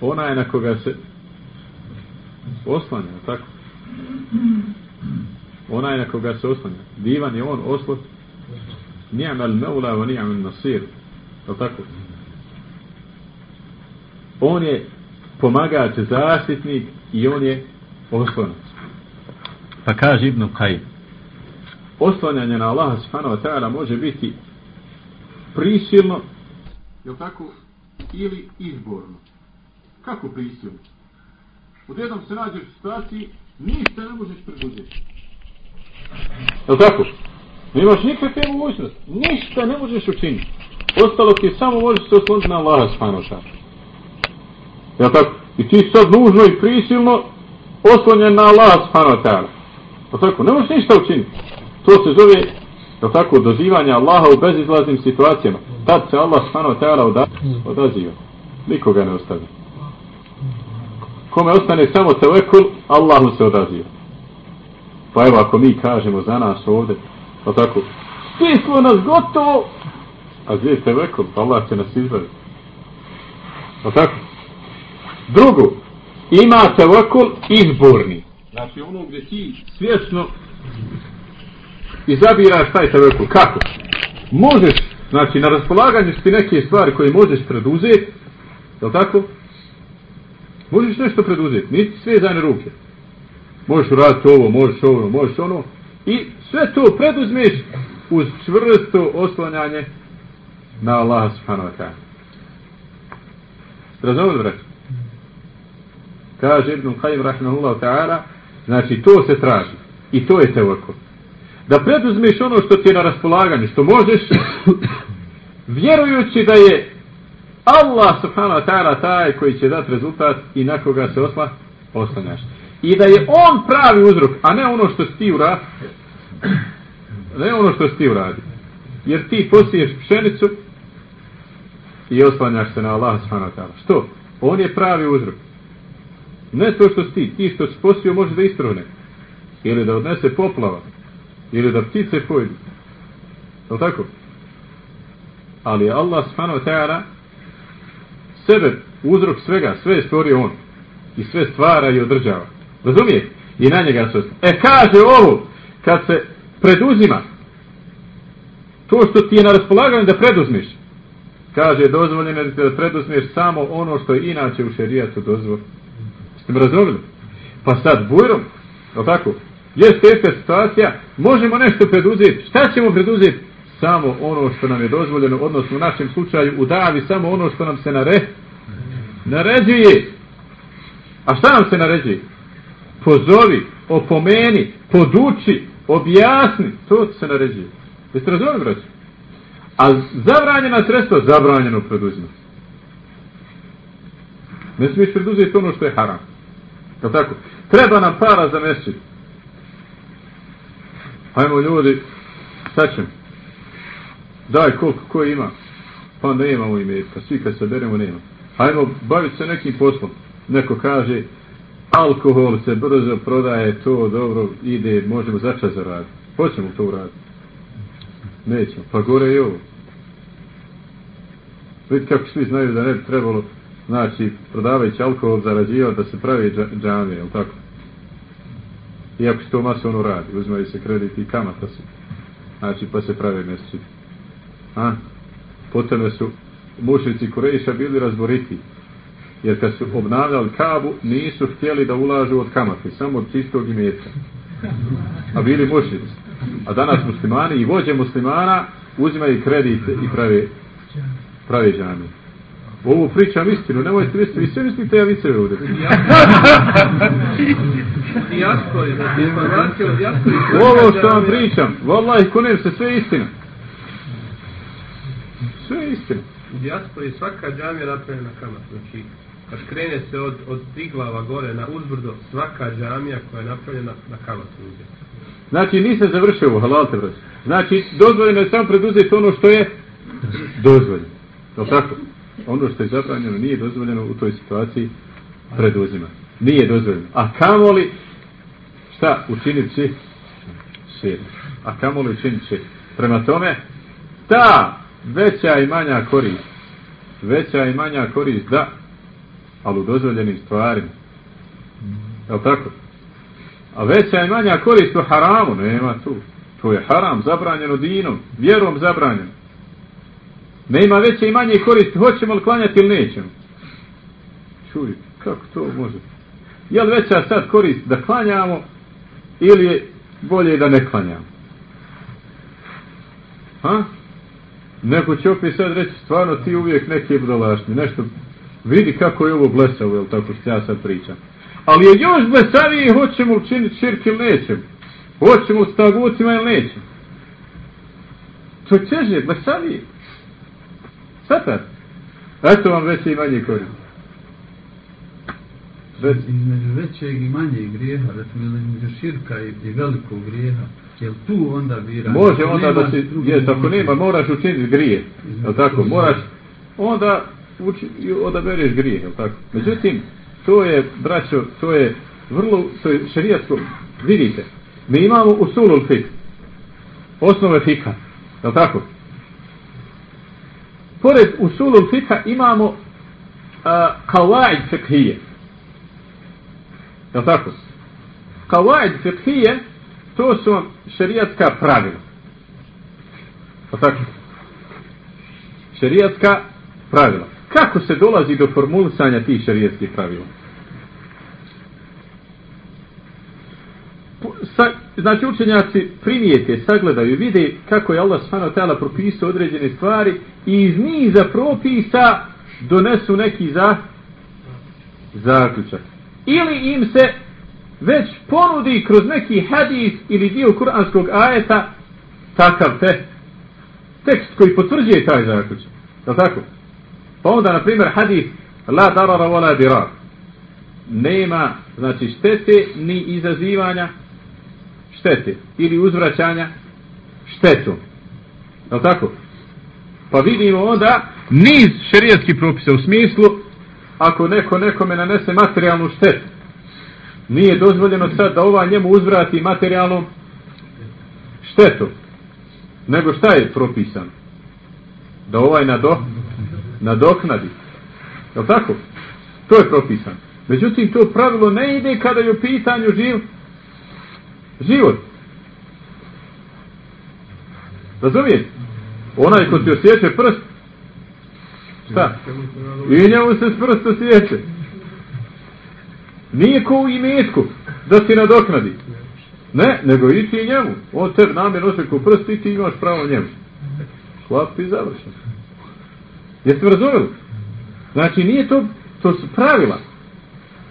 Ona je na koga se oslanja, tako? Ona je na koga se oslanja. Divan je on oslot. Nijem al meula wa nijem al nasir. Je tako? On je pomagač, zaštitnik i on je oslonac. Pa kaže Ibn Qajim. Oslanjanje na Allaha subhanahu wa ta'ala može biti prisilno, je tako, ili izborno. Kako prisilno? odjednom se nađeš u situaciji, ništa ne možeš preduzeti. Je tako? Nemaš nikakve mogućnosti. Ništa ne možeš učiniti. Ostalo ti samo možeš se osloniti na Allaha subhanahu wa Je li tako? I ti sad nužno i prisilno oslonjen na Allah subhanahu wa ta'ala. Je tako? Ne možeš ništa učiniti. To se zove, da tako, dozivanje Allaha u bezizlaznim situacijama. Tad se Allah subhanahu wa ta'ala odaziva. Nikoga ne ostavlja kome ostane samo tevekul, Allah mu se odaziva. Pa evo ako mi kažemo za nas ovde, pa tako, stislo nas gotovo, a gdje je tevekul, pa Allah će nas izbaviti. Pa tako. Drugo, ima tevekul izborni. Znači ono gdje ti svjesno izabiraš taj tevekul. Kako? Možeš, znači na raspolaganju ti neke stvari koje možeš preduzeti, je tako? Možeš nešto preduzeti, nisi sve zadne ruke. možeš raditi ovo, možeš ovo, možeš ono, i sve to preduzmeš uz čvrsto oslanjanje na Allah subhanahu wa ta'ala. Braći? Kaže Ibn Qajim rahimahullahu ta'ala, znači to se traži. I to je tevakul. Da preduzmeš ono što ti je na raspolaganju, što možeš, vjerujući da je Allah subhanahu wa ta'ala taj koji će dati rezultat i na koga se osla, oslanjaš. I da je on pravi uzrok, a ne ono što ti uradi. Ne ono što ti uradi. Jer ti posiješ pšenicu i oslanjaš se na Allah subhanahu wa ta'ala. Što? On je pravi uzrok. Ne to što ti, ti što si posio može da istrovne. Ili da odnese poplava. Ili da ptice pojedu. Je tako? Ali Allah subhanahu wa ta'ala sebe, uzrok svega, sve je stvorio on. I sve stvara i održava. Razumije? I na njega se E kaže ovo, kad se preduzima, to što ti je na raspolaganju da preduzmiš, kaže dozvoljeno da preduzmiš samo ono što je inače u šerijatu dozvoljeno. Ste razumili? Pa sad, bujrom, je tako? Jeste jeste situacija, možemo nešto preduzeti. Šta ćemo preduzeti? Samo ono što nam je dozvoljeno, odnosno u našem slučaju u davi, samo ono što nam se nare, naređuje. A šta nam se naređuje? Pozovi, opomeni, poduči, objasni. To se naređuje. Jeste razumili, braći? A zabranjena sredstva, zabranjeno preduzima. Ne smiješ preduzeti ono što je haram. Je tako? Treba nam para za mjesec. Hajmo ljudi, šta ćemo. Daj koliko ko ima. Pa ne imamo imetka. Pa svi kad se beremo nema. Hajmo baviti se nekim poslom. Neko kaže, alkohol se brzo prodaje, to dobro ide, možemo začas zaraditi. Hoćemo to uraditi. Nećemo. Pa gore i ovo. Vidite kako svi znaju da ne bi trebalo znači prodavajući alkohol zarađivao da se pravi džame, je tako? Iako se to masovno radi, uzmaju se krediti i kamata su. Znači, pa se pravi mjeseci. A? Potom su mušnici Kurejiša bili razboriti. Jer kad su obnavljali kabu, nisu htjeli da ulažu od kamate, samo od čistog imetka. A bili mušnici. A danas muslimani i vođe muslimana uzimaju kredite i prave, prave džamije. Ovo pričam istinu, nemojte misliti, vi sve mislite ja viceve ovdje. Ovo što vam pričam, vallahi kunem se, sve istina. Sve istina. U dijaspori svaka džamija napravljena na kamat. Znači, kad krene se od, od Triglava gore na uzbrdo, svaka džamija koja je napravljena na kamat. Znači, nisam završio ovo, halal te Znači, dozvoljeno je samo preduzeti ono što je dozvoljeno. Je li tako? Ono što je zabranjeno nije dozvoljeno u toj situaciji preduzima. Nije dozvoljeno. A kamoli šta učinit će? Šir. A kamoli učinit će? Prema tome, ta veća i manja korist, veća i manja korist, da, ali u dozvoljenim stvarima. Je li tako? A veća i manja korist u haramu, nema tu. To je haram, zabranjeno dinom, vjerom zabranjeno. Ne ima veće i manje koristi, hoćemo li klanjati ili nećemo? Čuj, kako to može? Je li veća sad korist da klanjamo ili je bolje da ne klanjamo? Ha? Neko će opet sad reći, stvarno ti uvijek neke budalašni, nešto, vidi kako je ovo blesavo, jel tako što ja sad pričam. Ali je još blesavije, hoćemo učiniti širk ili nećemo? Hoćemo s tagutima ili nećemo? To je teže, blesavije. Svatar. Eto vam veće i manje korist. Već. Između većeg i manjeg grijeha, recimo između širka i, i velikog grijeha, jel tu onda bira? Može onda da se, jes, ako nema, moraš učiniti grije. Jel tako? Moraš, onda uči, odabereš grije, jel tako? Međutim, to je, braćo, to je vrlo, to je šarijatsko, vidite, mi imamo usulul fik, osnove fika, jel tako? Pored usulul fika imamo uh, kawaid fikhije. Je tako? Kawaid fikhije to su šerijatska pravila. Je tako? Šerijatska pravila. Kako se dolazi do formulisanja tih šerijatskih pravila? Znači učenjaci primijete, sagledaju, vide kako je Allah subhanahu ta'ala propisao određene stvari i iz niza propisa donesu neki za zaključak. Ili im se već ponudi kroz neki hadis ili dio kuranskog ajeta takav te tekst koji potvrđuje taj zaključak. Je tako? Pa onda, na primjer, hadis la darara wala dirar. Nema, znači, štete ni izazivanja štete ili uzvraćanja štetu. Je tako? Pa vidimo onda niz šerijetskih propisa u smislu ako neko nekome nanese materijalnu štetu nije dozvoljeno sad da ova njemu uzvrati materijalnu štetu nego šta je propisano da ovaj nado, nadoknadi je tako? to je propisano međutim to pravilo ne ide kada je u pitanju živ život. Razumijete onaj ko ti osjeće prst šta? i njemu se s prst osjeće nije ko u imetku da ti nadoknadi. Ne, nego i ti njemu. On tebi namjer nosi ko prst i ti imaš pravo njemu. Hlap i završen. Jeste razumeli? znači nije to to su pravila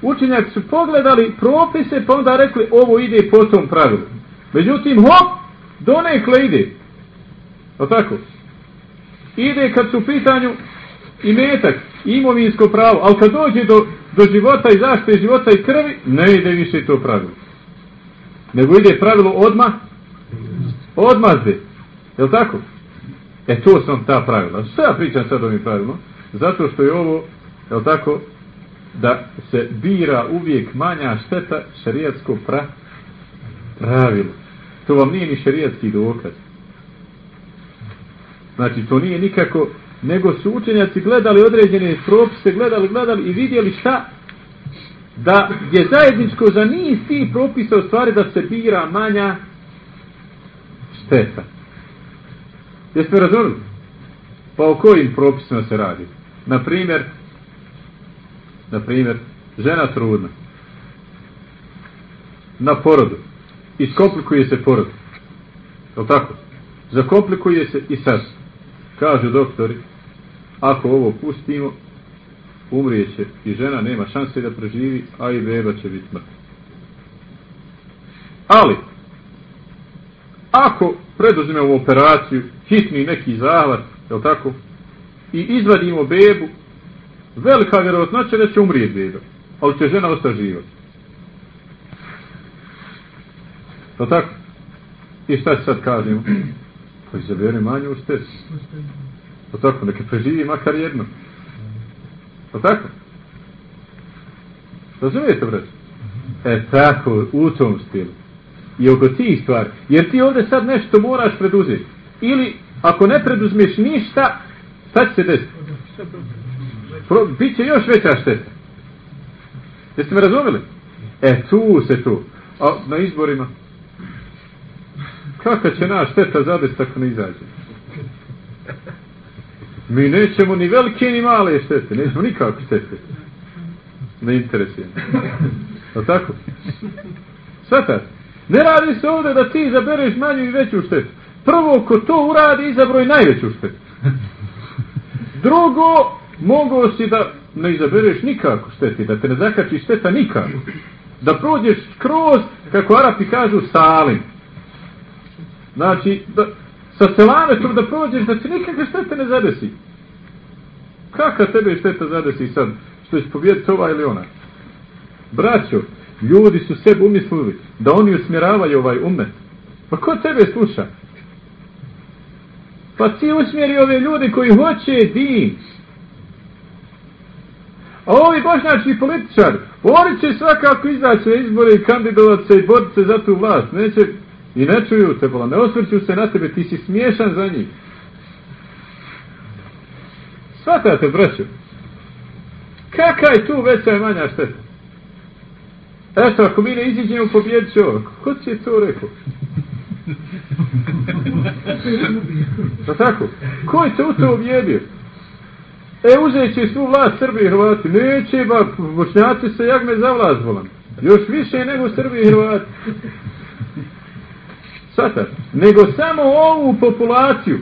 učenjaci su pogledali propise pa onda rekli ovo ide po tom pravilu. Međutim hop donekle ide. O tako? Ide kad su u pitanju imetak imovinsko pravo ali kad dođe do, do života i zaštite života i krvi ne ide više to pravilo. Nego ide pravilo odma odmazde. Je tako? E to sam ta pravila. Što ja pričam sad ovim pravilom zato što je ovo je tako da se bira uvijek manja šteta šarijatsko pra, pravilo. To vam nije ni šarijatski dokaz. Znači, to nije nikako, nego su učenjaci gledali određene propise, gledali, gledali i vidjeli šta da je zajedničko za niz ti propisa u stvari da se bira manja šteta. Jeste razumili? Pa o kojim propisima se radi? Na primjer, na primjer, žena trudna, na porodu, i skomplikuje se porod. Je tako? Zakomplikuje se i sad. Kažu doktori, ako ovo pustimo, umrijeće i žena nema šanse da preživi, a i beba će biti mrtva. Ali, ako preduzmemo operaciju, hitni neki zahvat, je tako, i izvadimo bebu, velika vjerovatnoća da će umrijeti dedo, ali će žena ostati živa. To tako? I šta sad kažemo? Pa izabere manju ustec. To tako, neka preživi makar jedno. To tako? Razumijete, brać? E tako, u tom stilu. I oko tih stvari. Jer ti ovdje sad nešto moraš preduzeti. Ili, ako ne preduzmeš ništa, šta će se desiti? Pro, bit će još veća šteta. Jeste me razumeli? E, tu se tu. A na izborima? Kaka će naš šteta zadest ako ne izađe? Mi nećemo ni velike ni male štete. Nećemo nikako štete. Ne interesuje. O tako? Svatar. Ne radi se ovdje da ti izabereš manju i veću štetu. Prvo, ko to uradi, izabroj najveću štetu. Drugo, Mogao si da ne izabereš nikako šteti, da te ne zakači šteta nikako. Da prođeš kroz, kako Arapi kažu, salim. Znači, da, sa selametom da prođeš, da ti nikakve štete ne zadesi. Kaka tebe šteta zadesi sad, što će pobjediti ova ili ona? Braćo, ljudi su sebe umislili da oni usmjeravaju ovaj umet. Pa ko tebe sluša? Pa ti usmjeri ove ljude koji hoće din, A ovi bošnjački političari, oni će svakako izaći na izbore i kandidovat se i boriti se za tu vlast. Neće, I ne čuju te, bola, ne osvrću se na tebe, ti si smiješan za njih. Svatate, braću. Kaka je tu veća i manja šteta? Eto, ako mi ne iziđemo pobjedit će ovo. Ko ti je to rekao? Pa tako? Ko je te u to objedio? E, uzet će svu vlast Srbi i Hrvati. Neće, ba, bošnjaci se jagme za vlast volan. Još više nego Srbi i Hrvati. Svata, nego samo ovu populaciju,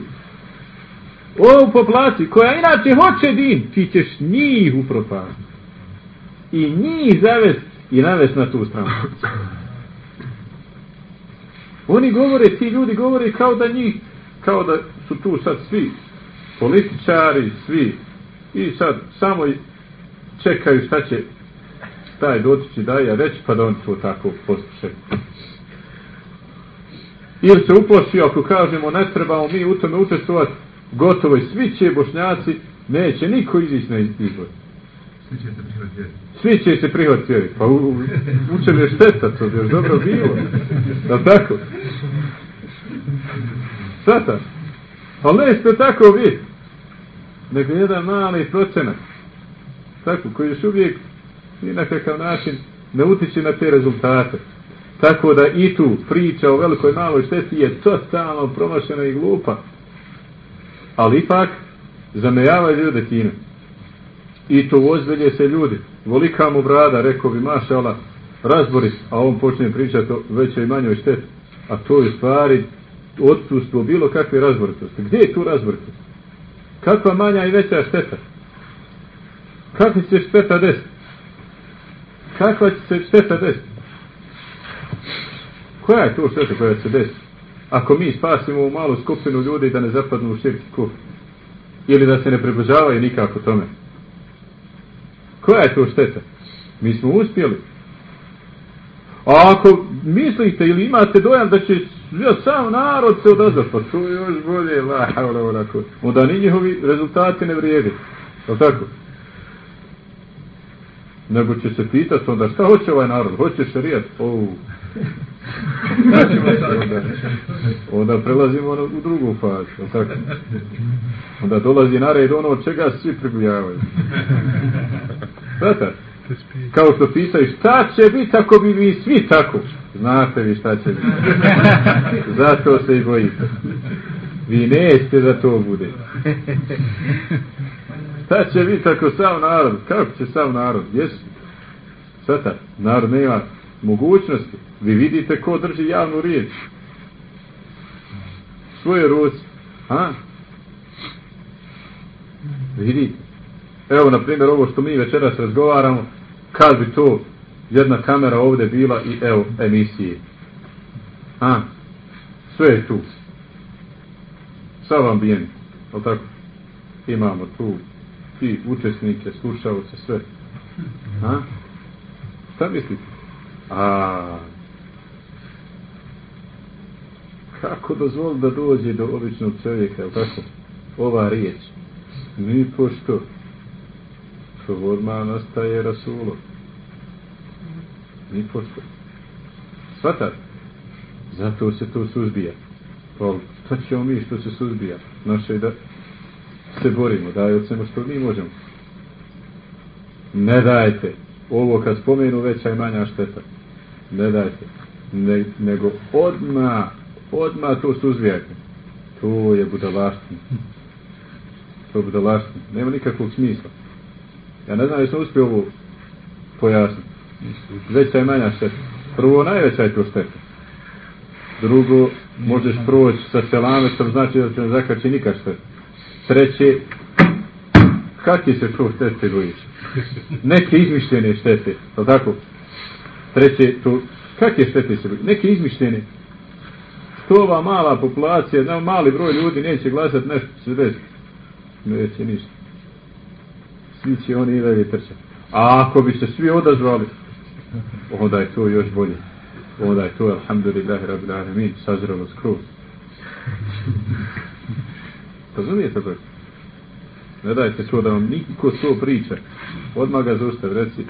ovu populaciju koja inače hoće din, ti ćeš njih upropasti. I njih zavest i navest na tu stranu. Oni govore, ti ljudi govore kao da njih, kao da su tu sad svi političari, svi, i sad samo čekaju šta će taj dotiči daje reći, pa da on to tako poslušaju. Ili se uplaši, ako kažemo ne trebamo mi u tome učestvovati, gotovo i svi će bošnjaci, neće niko izići na izbor. Svi će se prihvatiti. Svi će se prihvatiti. Pa u, u, učen je šteta, to bi još dobro bilo. Da tako? Svata. Ali ne ste tako vi. Nego jedan mali procenat. Tako, koji još uvijek ni na kakav način ne utiče na te rezultate. Tako da i tu priča o velikoj maloj šteti je totalno promašena i glupa. Ali ipak zamejava ljude time. I to ozbilje se ljudi. Volika mu brada, rekao bi mašala, razbori, a on počne pričati o većoj i manjoj šteti. A to je stvari odsustvo bilo kakve razboritosti. Gdje je tu razboritost? Kakva manja i veća šteta? Kakva će se šteta desiti? Kakva će se šteta desiti? Koja je to šteta koja će se desiti? Ako mi spasimo u malu skupinu ljudi da ne zapadnu u širki kuf. Ili da se ne približavaju nikako tome. Koja je to šteta? Mi smo uspjeli. A ako mislite ili imate dojam da će ja, sam narod se odazvati, pa to je još bolje, la, la, la, la, onda ni njihovi rezultati ne vrijedi. Je tako? Nego će se pitati onda šta hoće ovaj narod? Hoće šarijat? Oh. onda, onda prelazimo u drugu fazu. Je tako? Onda dolazi na red ono od čega svi pribljavaju. Znate? Kao što pitaju, šta će biti ako bi vi svi tako? Znate vi šta će biti. Zato se i bojite. Vi nećete da to bude. Šta će biti ako sam narod? Kako će sam narod? Jesu. Sveta, narod nema mogućnosti. Vi vidite ko drži javnu riječ. Svoje ruci. A? Vidite. Evo, na primjer, ovo što mi večeras razgovaramo, kad bi to jedna kamera ovdje bila i evo, emisije. A? Sve je tu. Sav ambijent. ali tako? Imamo tu i učesnike, slušalce, sve. A? Šta mislite? A kako dozvoli da dođe do običnog čovjeka, je tako? Ova riječ. Ni pošto. Forma nastaje Rasulom Ni pošto. Svata, Zato se to suzbija. Pa šta ćemo mi što se suzbija? Naše je da se borimo, daj od svema što mi možemo. Ne dajte. Ovo kad spomenu veća i manja šteta. Ne dajte. Ne, nego odma odma to suzbijajte. To je budalaština. To je budalaština. Nema nikakvog smisla. Ja ne znam jesam uspio ovo pojasniti. Veća i manja šteta. Prvo, najveća je to šteta. Drugo, možeš proći sa selametom, znači da se ne zakači nikad šteta. Treće, kakve se to štete bojiš? Neke izmišljene štete, to tako? Treće, to, kakve štete se bojiš? Neke izmišljene. Što ova mala populacija, na mali broj ljudi neće glasati nešto se desi? Neće ništa. Svi će oni i dalje trčati. A ako bi se svi odazvali, onda je to još bolje. Onda je to, alhamdulillah, rabbil alamin, sazrelo skroz. Razumijete to? Ne dajte to da vam niko to priča. Odmah ga zaustav, reci,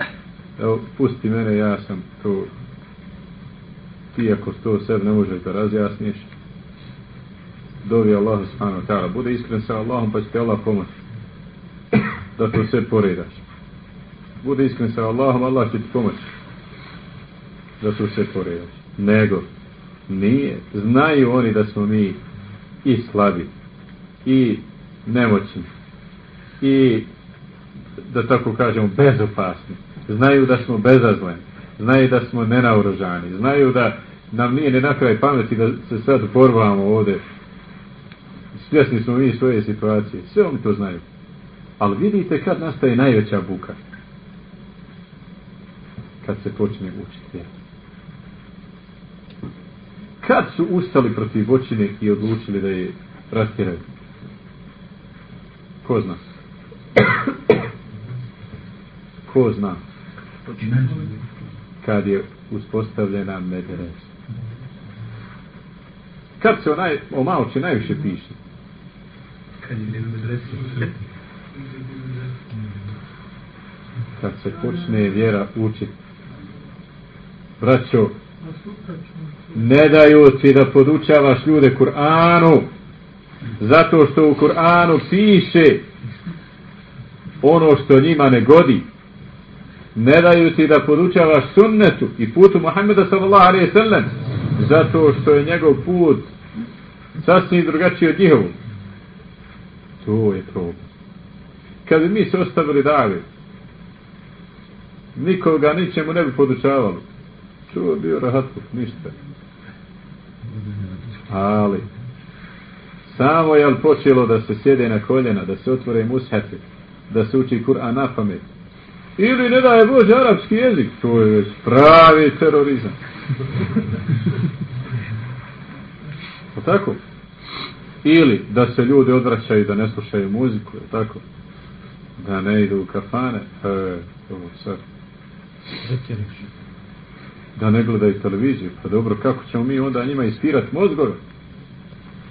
evo, pusti mene, ja sam to, ti ako to sebe ne možeš da razjasniš, dovi Allah subhanahu wa ta'ala, bude iskren sa Allahom pa će ti Allah pomoći da to sve poredaš. Bude iskren sa Allahom, Allah će ti pomoći da su se poredaš. Nego, nije, znaju oni da smo mi i slabi, i nemoćni, i da tako kažemo bezopasni znaju da smo bezazleni znaju da smo nenaoružani znaju da nam nije ne na kraj pameti da se sad porvamo ovde. Svjesni smo mi svoje situacije. Sve oni to znaju. Ali vidite kad nastaje najveća buka. Kad se počne učiti vjeru. Kad su ustali protiv voćine i odlučili da je rastjeraju? Ko zna? Ko zna? Kad je uspostavljena medresa. Kad se onaj, o Maoči najviše piše? Kad je medresa. Kad se počne vjera učiti. Braćo, ne daju ti da podučavaš ljude Kur'anu. Zato što u Kur'anu piše ono što njima ne godi. Ne daju ti da podučavaš sunnetu i putu Muhammeda sallallahu alaihi sallam zato što je njegov put sasvim drugačiji od njihovu to je problem. Kad bi mi se ostavili dali nikoga ničemu ne bi podučavali to je bio rahatluk, ništa. Ali samo je li počelo da se sjede na koljena da se otvore mushafi da se uči Kur'an na pamet? Ili ne daje Bože arapski jezik to je već pravi terorizam. O tako? Ili da se ljudi odvraćaju da ne slušaju muziku je tako? Da ne idu u kafane e, ovo sad da ne gledaju televiziju. Pa dobro kako ćemo mi onda njima ispirati mozgove?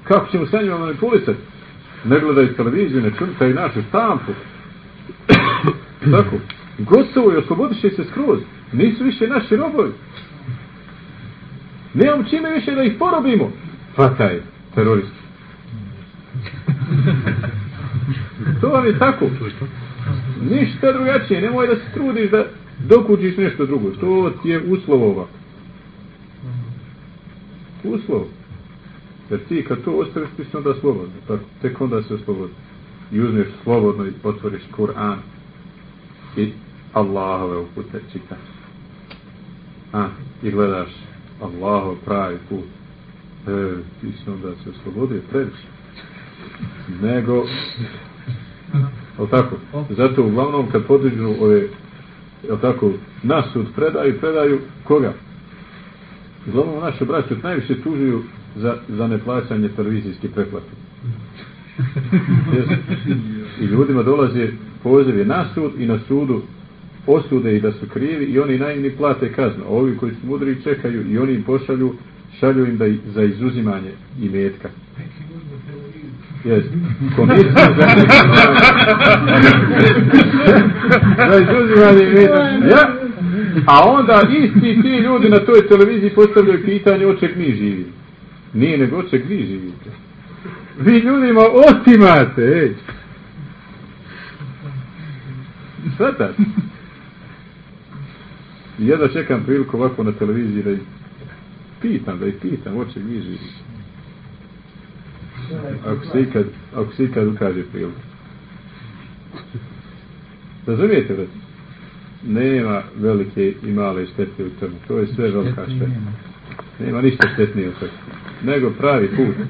Kako ćemo sa njima manipulisati? Ne gledaju televiziju ne čutaju našu stampu tako gotovo i oslobodiš se skroz. Nisu više naši robovi. Nemam čime više da ih porobimo. Fataj teroristi to vam je tako. Ništa drugačije. Nemoj da se trudiš da dok učiš nešto drugo to ti je uslov ovak uslov. Jer ti kad to ostaviš ti si onda slobodno tako, tek onda se oslobodi i uzmeš slobodno i otvoriš Kur'an i Allahove upute čitaš a, i gledaš Allahov pravi put. E, ti si onda se oslobodio previše. Nego ali tako zato uglavnom kad podižu ove jel tako, nasud predaju, predaju koga? Uglavnom naše braće najviše tužuju za, za neplaćanje televizijskih preplata. I ljudima dolaze pozivi na sud i na sudu osude i da su krivi i oni naivni plate kaznu. A ovi koji su mudri čekaju i oni im pošalju, šalju im da za izuzimanje i metka. Jes. Komisija za izuzimanje. Ja. A onda isti ti ljudi na toj televiziji postavljaju pitanje oček mi živi. Nije nego oček vi živite. Vi ljudima otimate, ej. Svatate? I ja da čekam priliku ovako na televiziji da ih pitam, da ih pitam, oček mi živi. Ako se ikad, ako se ikad ukaže priliku. Razumijete, već? Nema velike i male štete u tome. To je sve velika šteta. Nema ništa štetnije od toga. Nego pravi put.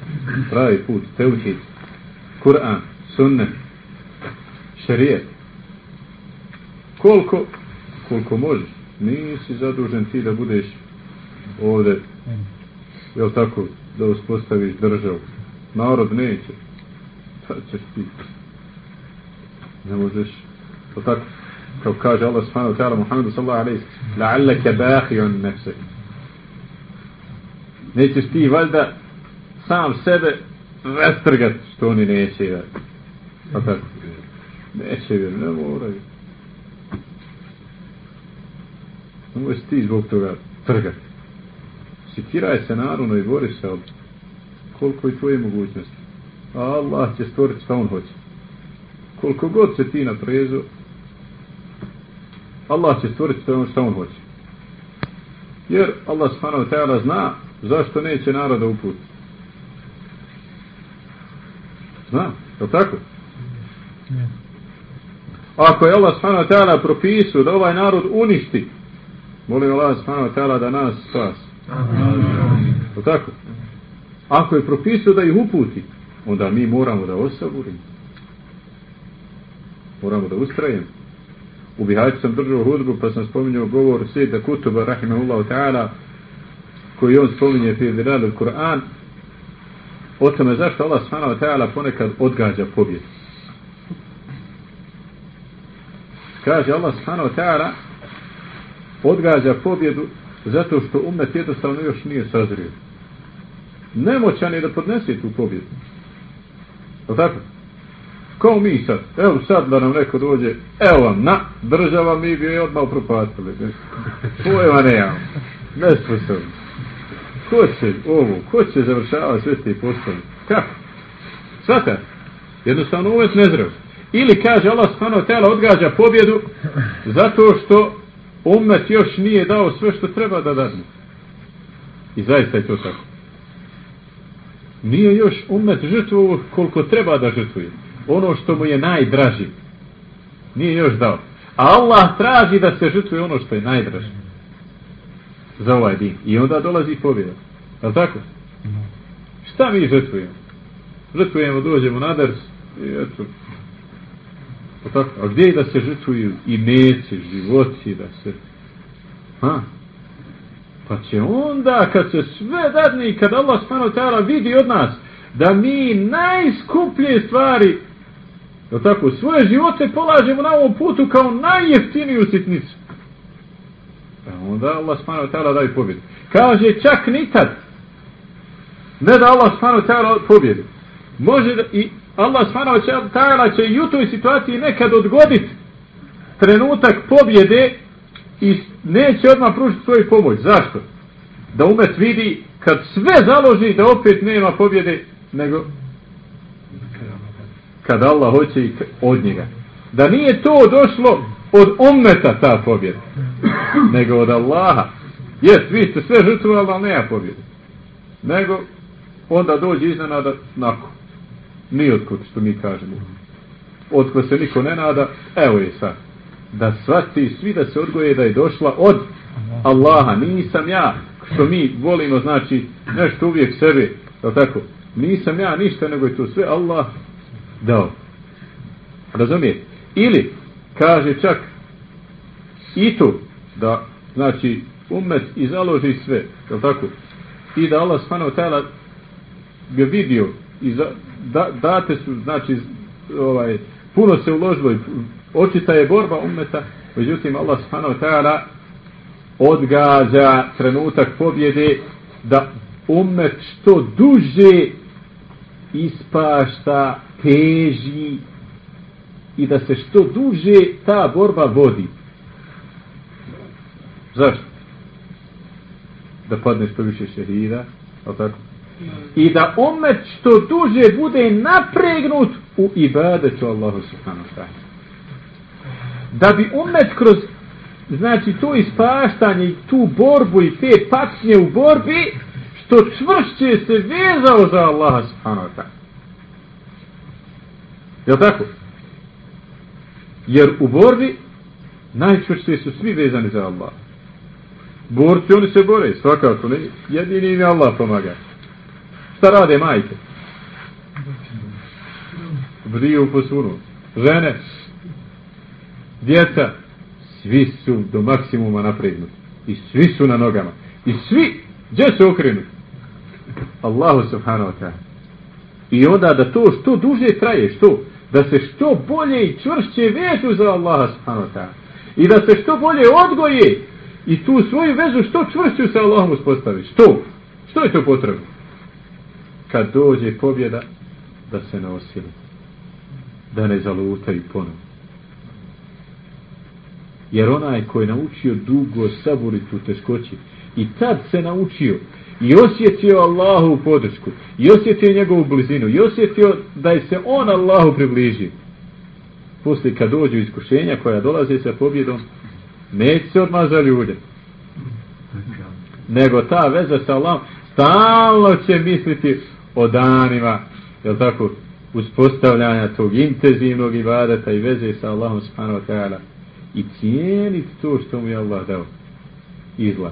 Pravi put. Teuhid. Kur'an. Sunne. Šarijet. Koliko? Koliko možeš nisi zadužen ti da budeš ovde jel tako da uspostaviš državu narod neće pa ćeš ti ne možeš to tako kao kaže Allah subhanahu wa ta'ala Muhammedu sallallahu alaihi la'allaka bahi'un nefse nećeš ti valjda sam sebe rastrgat što oni neće pa tako neće vjer, ne moraju Nemoj se ti zbog toga trgati. Sikiraj se naravno i bori se, ali koliko je tvoje mogućnosti. A Allah će stvoriti šta on hoće. Koliko god se ti naprezu, Allah će stvoriti šta on hoće. Jer Allah subhanahu wa ta'ala zna zašto neće naroda uputiti. Zna, je tako? Ne. Ako je Allah subhanahu wa ta'ala propisao da ovaj narod uništi, Molim Allah subhanahu wa ta'ala da nas spas. Amin. O tako? Ako je propisao da ih uputi, onda mi moramo da osaburimo. Moramo da ustrajemo. U Bihajcu sam držao hudbu, pa sam spominjao govor Sejda Kutuba, rahimahullahu ta'ala, koji on spominje fi Diradu Kur'an, o tome zašto Allah subhanahu wa ta'ala ponekad odgađa pobjedu. Kaže Allah subhanahu wa ta'ala odgađa pobjedu zato što umet jednostavno još nije sazrio. Nemoćan je da podnese tu pobjedu. O tako? Kao mi sad. Evo sad da nam neko dođe, evo vam, na, država mi bi je odmah propastili. Pojma nemam. Nesposobno. Ko će ovo, ko će završavati sve te postavi? Kako? Svata? Jednostavno umet nezdrav. Ili kaže Allah subhanahu wa ta'ala odgađa pobjedu zato što umet još nije dao sve što treba da dadne. I zaista je to tako. Nije još umet žrtvu koliko treba da žrtvuje. Ono što mu je najdraži. Nije još dao. A Allah traži da se žrtvuje ono što je najdraži. Za ovaj din. I onda dolazi pobjeda. Je tako? Šta mi žrtvujemo? Žrtvujemo, dođemo na ders i eto, O tako? A gdje da se žrtvuju i meci, životi, da se... Ha? Pa će onda, kad se sve dadne i kad Allah spano tjela vidi od nas, da mi najskuplje stvari, o tako, svoje živote polažemo na ovom putu kao najjeftiniju sitnicu. Pa onda Allah spano tjela daju pobjedu. Kaže čak nikad, ne da Allah spano tjela pobjedu. Može da, i Allah subhanahu ta'ala će i u toj situaciji nekad odgoditi trenutak pobjede i neće odmah pružiti svoju pomoć. Zašto? Da umet vidi kad sve založi da opet nema pobjede nego kad Allah hoće i od njega. Da nije to došlo od ummeta ta pobjeda nego od Allaha. Jes, vi ste sve žrtvovali, ali nema pobjede. Nego onda dođe iznenada nakon ni otkud što mi kažemo. Otkud se niko ne nada, evo je sad. Da svati svi da se odgoje da je došla od Allaha. Nisam ja, što mi volimo, znači, nešto uvijek sebe, je tako? Nisam ja ništa, nego je to sve Allah dao. Razumije? Ili, kaže čak i to, da, znači, umet i založi sve, je tako? I da Allah spano tela ga vidio i za, da, date su, znači, ovaj, puno se uložilo i očita je borba umeta, međutim Allah subhanahu wa ta'ala odgađa trenutak pobjede da umet što duže ispašta, teži i da se što duže ta borba vodi. Zašto? Da padne što više šehida, ali tako? i da umet što duže bude napregnut u ibadetu Allahu subhanahu wa ta'ala. Da bi umet kroz znači to ispaštanje i tu borbu i te patnje u borbi što čvršće se vezao za Allaha subhanahu wa ta'ala. Je tako? Jer u borbi najčvršće su svi vezani za Allah. Borci oni se bore, svakako ne. Jedini im je Allah pomaga. Šta rade majke? Briju posunu. Žene, djeca, svi su do maksimuma napregnuti. I svi su na nogama. I svi, gdje se okrenu? Allahu subhanahu wa ta'ala. I onda da to što duže traje, što? Da se što bolje i čvršće vežu za Allaha subhanahu wa ta'ala. I da se što bolje odgoje i tu svoju vezu što čvršću sa Allahom uspostavi. Što? Što je to potrebno? kad dođe pobjeda da se ne osili da ne zalutaju ponovno jer onaj ko je naučio dugo saburiti u teškoći i tad se naučio i osjetio Allahu u podršku i osjetio njegovu blizinu i osjetio da je se on Allahu približio. Poslije kad dođu iskušenja koja dolaze sa pobjedom neće se odmah za ljude. Nego ta veza sa Allahom stalno će misliti o danima, je tako, uspostavljanja tog intenzivnog ibadeta i veze sa Allahom subhanahu wa ta'ala i cijeniti to što mu je Allah dao izla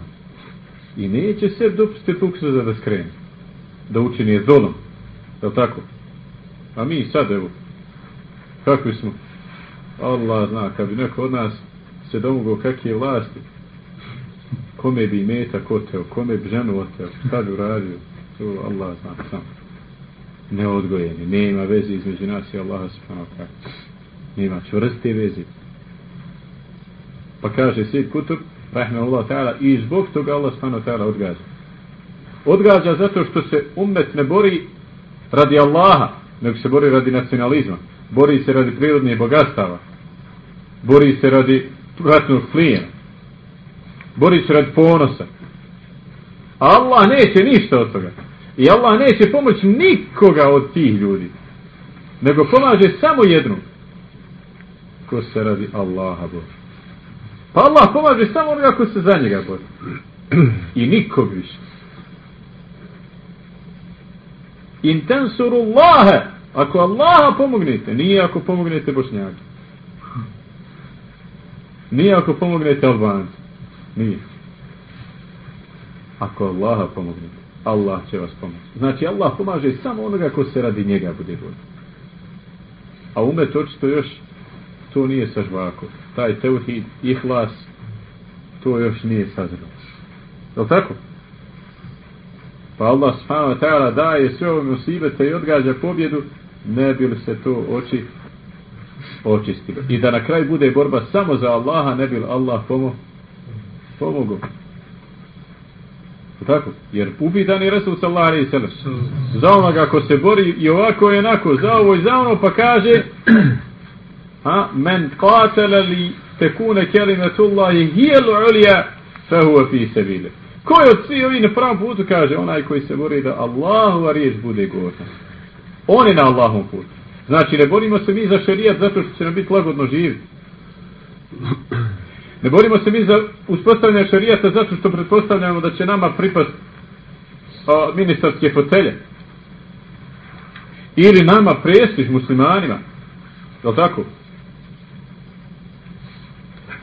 I neće se dopustiti luksuza da skrene. Da učini je zolom. Je tako? A mi sad, evo, kakvi smo? Allah zna, kad bi neko od nas se domogao kakve vlasti, kome bi metak oteo, kome bi ženu oteo, šta bi uradio, to Allah zna sam. Neodgojeni, nema veze između nas i Allaha subhanahu wa ta'ala. Nema čvrste veze. Pa kaže Sid Kutub, rahimahullah ta'ala, i zbog toga Allah stano ta'ala odgađa. Odgađa zato što se umet ne bori radi Allaha, nego se bori radi nacionalizma. Bori se radi prirodnih bogatstava. Bori se radi ratnog plijena. Bori se radi ponosa. A Allah neće ništa od toga. I Allah neće pomoći nikoga od tih ljudi. Nego pomaže samo jednu. Ko se radi Allaha bori. Pa Allah pomaže samo onoga ko se za njega bori. I nikog više. In tensuru Allahe. Ako Allaha pomognete, nije ako pomognete Bošnjaka. Nije ako pomognete Albanci. Nije. Ako Allaha pomognete, Allah će vas pomoći. Znači Allah pomaže samo onoga ko se radi njega bude bolje. A umet očito još to nije sažvako. Taj teuhid, ihlas, to još nije sazrelo. Je li tako? Pa Allah subhanahu wa ta'ala daje sve ove musibete i odgađa pobjedu, ne bi li se to oči očistilo. I da na kraj bude borba samo za Allaha, ne bi li Allah pomo pomogao. Tako? Jer ubitan je Resul sallallahu alaihi sallam. Za onoga ko se bori i ovako i onako, za ovo i za ono, pa kaže ha, men qatala li tekune kelimetullahi hijel ulija fehuva fi sebile. Ko je od svi ovi na pravom putu kaže onaj koji se bori da Allahova riječ bude gorna. On je na Allahom putu. Znači ne borimo se mi za šerijat zato što će nam biti lagodno živjeti. Ne borimo se mi za uspostavljanje šarijata zato što pretpostavljamo da će nama pripast a, ministarske fotelje. Ili nama prestiž muslimanima. Je tako?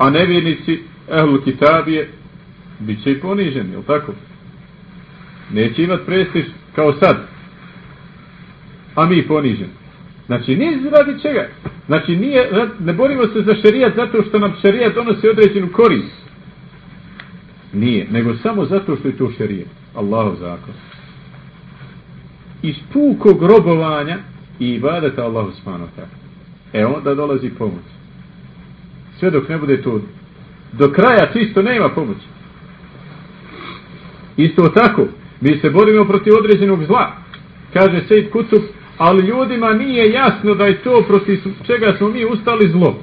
A nevjernici ehlu kitabije bit će i poniženi, jel tako? Neće imat prestiž kao sad. A mi poniženi. Znači, nije radi čega. Znači, nije, ne borimo se za šerijat zato što nam šerijat donosi određenu korist. Nije, nego samo zato što je to šerijat. Allahov zakon. Iz pukog robovanja i ibadeta Allahu smano ta'ala. E onda dolazi pomoć. Sve dok ne bude to do kraja čisto nema pomoći. Isto tako, mi se borimo protiv određenog zla. Kaže Sejid Kutub, ali ljudima nije jasno da je to protiv čega smo mi ustali zlo.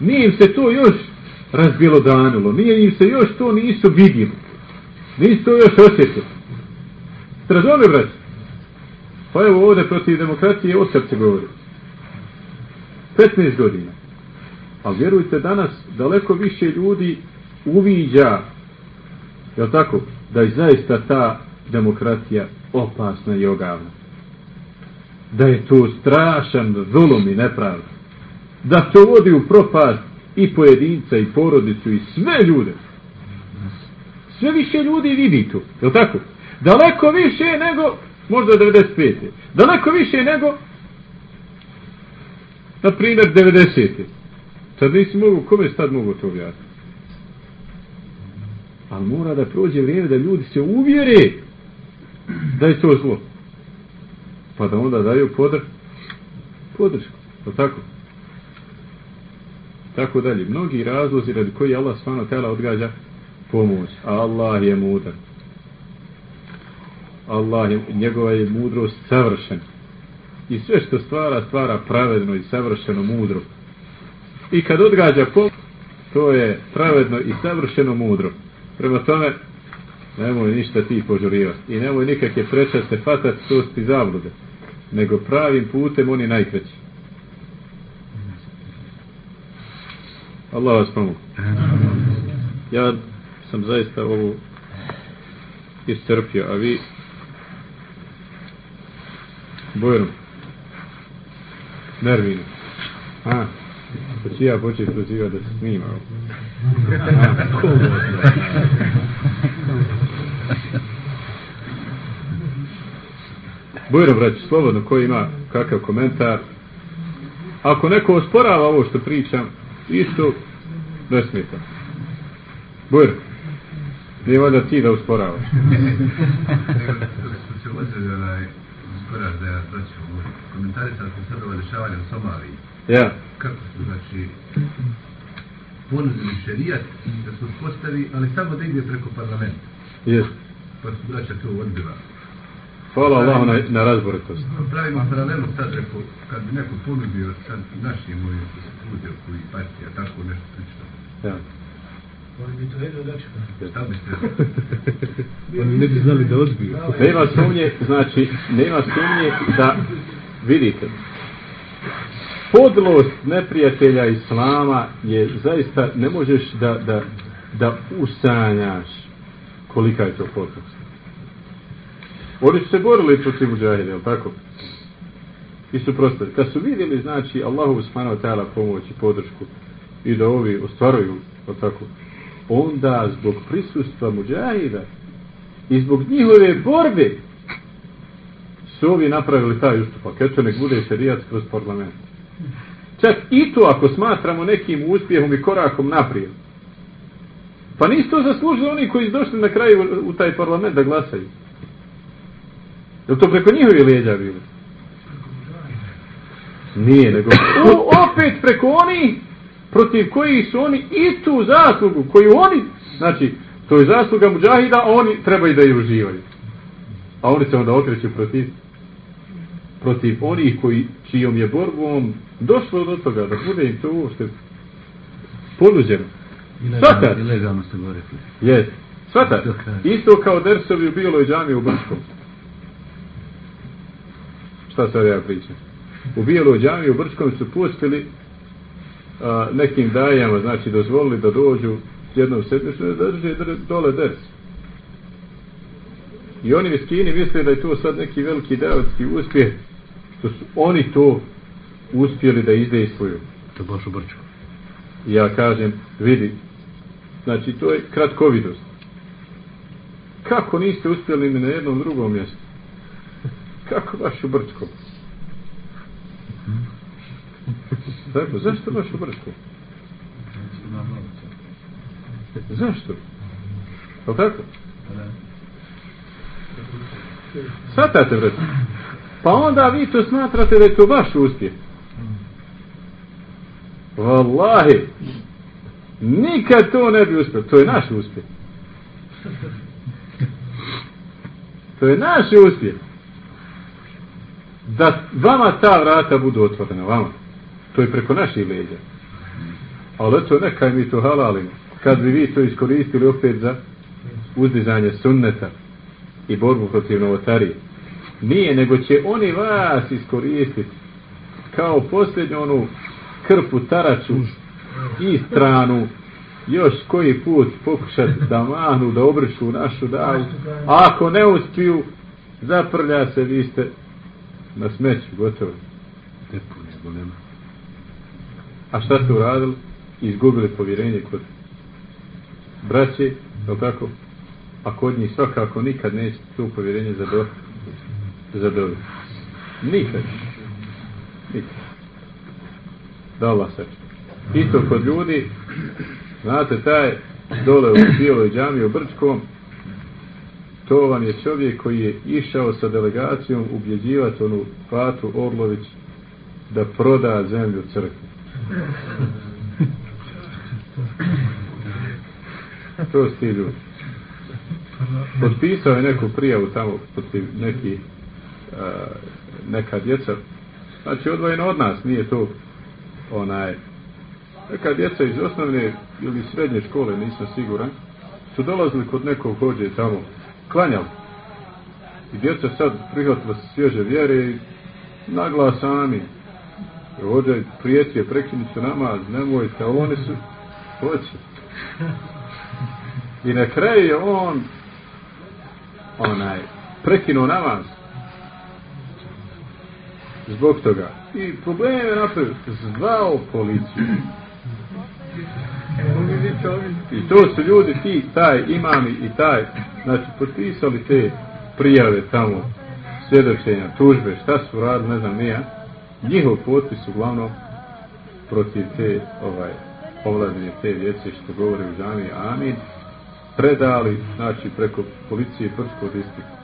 Nije im se to još razbilo danilo, nije im se još to nisu vidjeli. Nisu to još osjetili. Razumije, brać? Pa evo ovdje protiv demokracije o srce se govori. 15 godina. A vjerujte danas daleko više ljudi uviđa, je tako, da je zaista ta demokratija opasna i ogavna. Da je to strašan zulum i nepravda. Da to vodi u propast i pojedinca i porodicu i sve ljude. Sve više ljudi vidi to. Je tako? Daleko više nego možda 95. Daleko više nego na primjer 90. Sad nisi mogu, kome sad mogu to objasniti? Ali mora da prođe vrijeme da ljudi se uvjere da je to zlo. Pa da onda daju podr podršku. Pa tako? Tako dalje. Mnogi razlozi radi koji Allah svano tela odgađa pomoć. Allah je mudar. Allah je, njegova je mudrost savršen. I sve što stvara, stvara pravedno i savršeno mudro. I kad odgađa pomoć, to je pravedno i savršeno mudro. Prema tome, nemoj ništa ti požurivati. I nemoj nikakve prečaste fatat, to zablude. Nego pravim putem oni najkreći. Allah vas pomogu. Ja sam zaista ovo iscrpio, a vi Bojrom Nervini A, pa ću ja početi prozivati da se snima. Bujro, brać, slobodno, ko ima kakav komentar. Ako neko osporava ovo što pričam, isto ne smeta. Bujro, nije valjda ti da osporavaš. Skoraš da ja braću komentarisali smo sad ovo dešavanje u Somaliji. Ja. Kako su, znači, ponudili šerijat da se uspostavi, ali samo da ide preko parlamenta. Jes. Pa su braća to odbila. Hvala Allahu na, na razboritost. Pravimo paralelu sad, rekao, kad bi neko ponudio sad našim mojim trudio koji partija, tako nešto slično. Ja. Oni biste? Oni ne bi znali da odbiju. Nema sumnje, znači, nema sumnje da, vidite, podlost neprijatelja Islama je zaista, ne možeš da, da, da usanjaš kolika je to podlost. Oni su se borili protiv muđahide, je li tako? I su kad su vidjeli, znači, Allahu subhanahu wa ta'ala pomoć i podršku i da ovi ostvaruju, je li tako? Onda, zbog prisustva muđahida i zbog njihove borbe su ovi napravili taj ustupak. Eto, nek bude šerijat kroz parlament. Čak i to ako smatramo nekim uspjehom i korakom naprijed. Pa nisu to zaslužili oni koji su došli na kraju u taj parlament da glasaju. Je to preko njihovi lijeđa bilo? Nije, nego u, opet preko oni protiv koji su oni i tu zaslugu koju oni, znači, to je zasluga muđahida, oni trebaju da je uživaju. A oni se onda okreću protiv protiv onih koji, čijom je borbom došlo do toga da bude im to uopšte ponuđeno. Svatat? Ilegalno ste go rekli. Jes. Svatat? Isto kao Dersovi u Bijeloj džami u Brčkom. Šta sad ja pričam? U Bijeloj džami u Brčkom su pustili a, nekim dajama, znači dozvolili da dođu jednom sedmično da drže dr, dole ders. I oni miskini misle da je to sad neki veliki davatski uspjeh, što su oni to uspjeli da izdejstvuju. To baš u Brčku. I ja kažem, vidi, znači to je kratkovidost. Kako niste uspjeli ni na jednom drugom mjestu? Kako baš u Brčkom? Tako, zašto baš u Brčkom? Zašto? Pa tako? Svatate, brate. Pa onda vi to smatrate da je to vaš uspjeh. Wallahi. Nikad to ne bi uspjeh. To je naš uspjeh. To je naš uspjeh. Da vama ta vrata budu otvorena, vama. To je preko naših leđa. Ali eto, nekaj mi to halalimo. Kad bi vi to iskoristili opet za uzdizanje sunneta i borbu protiv novotarije. Nije, nego će oni vas iskoristiti kao posljednju onu krpu taraču i stranu još koji put pokušati da mahnu, da obršu našu davu. A ako ne uspiju, zaprlja se, vi ste na smeću, gotovo. Depo, nema. A šta ste uradili? Izgubili povjerenje kod braće, je tako? A kod njih svakako nikad neće to povjerenje za Zadobiti. Nikad. Nikad. Da Allah se. Isto kod ljudi, znate, taj dole u bijeloj džami u Brčkom, to vam je čovjek koji je išao sa delegacijom ubjeđivati onu Fatu Orlović da proda zemlju crkvi. To su ti ljudi. Potpisao je neku prijavu tamo protiv neki uh, neka djeca. Znači odvojeno od nas, nije to onaj neka djeca iz osnovne ili srednje škole, nisam siguran, su dolazili kod nekog hođe tamo, klanjali. I djeca sad prihvatila se svježe vjere i nagla sami. Hođe prijetije, prekinut se namaz, nemojte, oni su, hoće. I na kraju je on onaj prekinuo namaz. Zbog toga. I problem je napravio. Zvao policiju. I to su ljudi, ti, taj imami i taj, znači, potpisali te prijave tamo, svjedočenja, tužbe, šta su radili, ne znam, nija. Njihov potpis uglavnom protiv te, ovaj, povlađenje te djece što govore u džami, amin, predali, znači, preko policije prsko distrikta.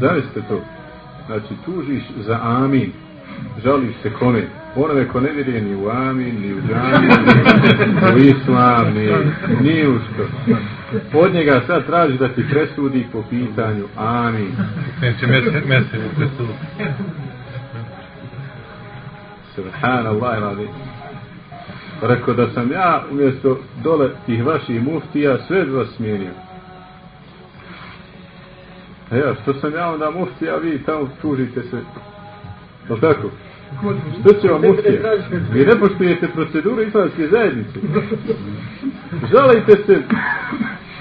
Zavisite to. Znači, tužiš za amin, žališ se kome? Onome ko ne vjeruje ni u amin, ni u džami, ni u islam, ni, ni u što. Od njega sad traži da ti presudi po pitanju amin. Neće mese mu presudi. Subhanallah radi. Rekao da sam ja umjesto dole tih vaših muftija sve bi vas smijenio. A ja, što sam ja onda muftija, vi tamo tužite se. Je tako? Što će vam muftija? Vi ne poštujete proceduru islamske zajednice. Žalajte se,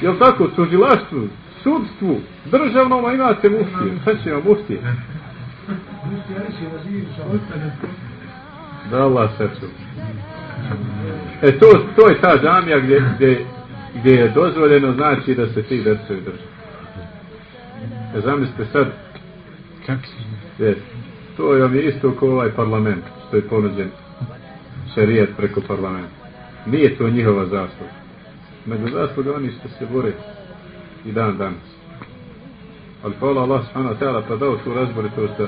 je li tako, tužilaštvu, sudstvu, državnom, a imate muftije. Šta će vam muftije? Da Allah srcu. E to, to je ta džamija gdje, gdje, gdje je dozvoljeno znači da se ti drsovi drži. E zamislite sad, je, to je vam je isto kao ovaj parlament što je ponuđen šarijat preko parlamenta. Nije to njihova zasluga među zasluga oni što se bore i dan danas. Ali hvala Allah subhanahu wa ta'ala pa dao tu razboritost da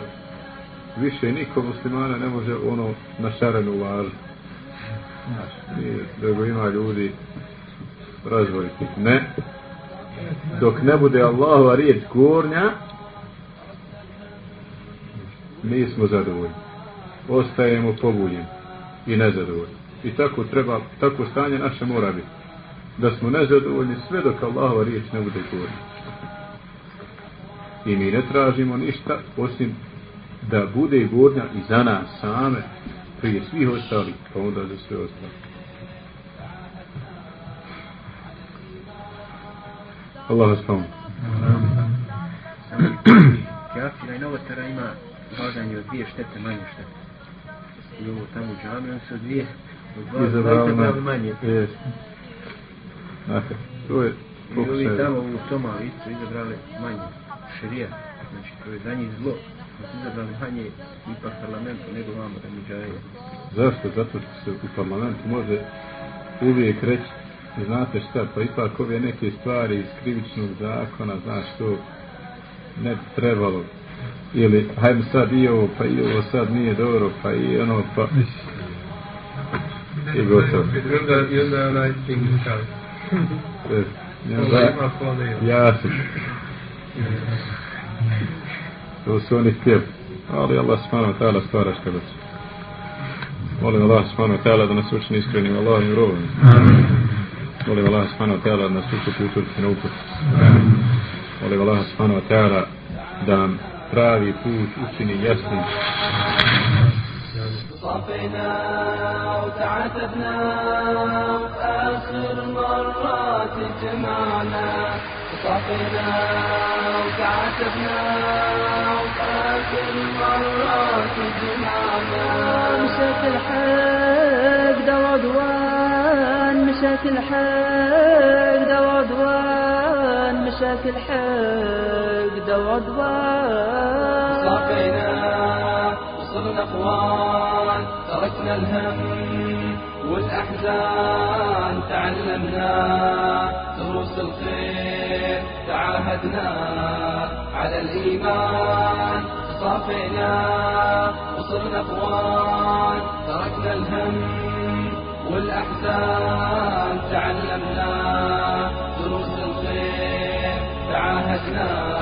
više niko muslimana ne može ono na šarenu lažu. Znači, da nego ima ljudi razboriti. Ne. Dok ne bude Allahova riječ gornja, mi smo zadovoljni. Ostajemo pobuljeni i nezadovoljni. I tako treba, tako stanje naše mora biti. Da smo nezadovoljni sve dok Allahova riječ ne bude gornja. I mi ne tražimo ništa osim da bude gornja i za nas same prije svih ostali, pa onda za sve ostali. Allah vas pomoći. Kafira i novotara ima važanje od dvije štete, manje štete. I ovo tamo u džami, on se od dvije, od dva, Izabrao dva, na- dva manje. Jes. To je I ovi pokušaj. tamo u Somali isto izabrali manje. Širija. Znači, to je za njih zlo. Da su izabrali manje ipak parlamentu nego vamo da mi džaje. Zašto? Zato što se u parlamentu može uvijek reći znate šta, pa ipak ove neke stvari iz krivičnog zakona, znaš to ne trebalo ili hajmo sad i ovo, pa i ovo sad nije dobro, pa i ono, pa i gotovo. I onda, i onda onaj Čingiskal. E, Pola onda, ima, pola nema. ja sam. To su oni htjeli. Ali Allah subhanahu wa ta'ala stvara što da će. Molim Allah subhanahu wa ta'ala da nas učini iskrenim Allahim robom. Molim Allah subhanahu wa ta'ala da nas uči putoviti na uput. Molim Allah subhanahu wa ta'ala da nam pravi put učini jasnim. صافينا وتعاتبنا آخر مرة تجمعنا وصفنا وتعاتبنا وآخر مرة تجمعنا مشات الحق دوا عدوان. مشت الحق دوا عدوان. مشت الحق دوا عدوان. صفينا وصرنا إخوان تركنا الهم. والاحزان تعلمنا دروس الخير تعاهدنا على الإيمان صافينا وصرنا أخوان تركنا الهم والأحزان تعلمنا دروس الخير تعاهدنا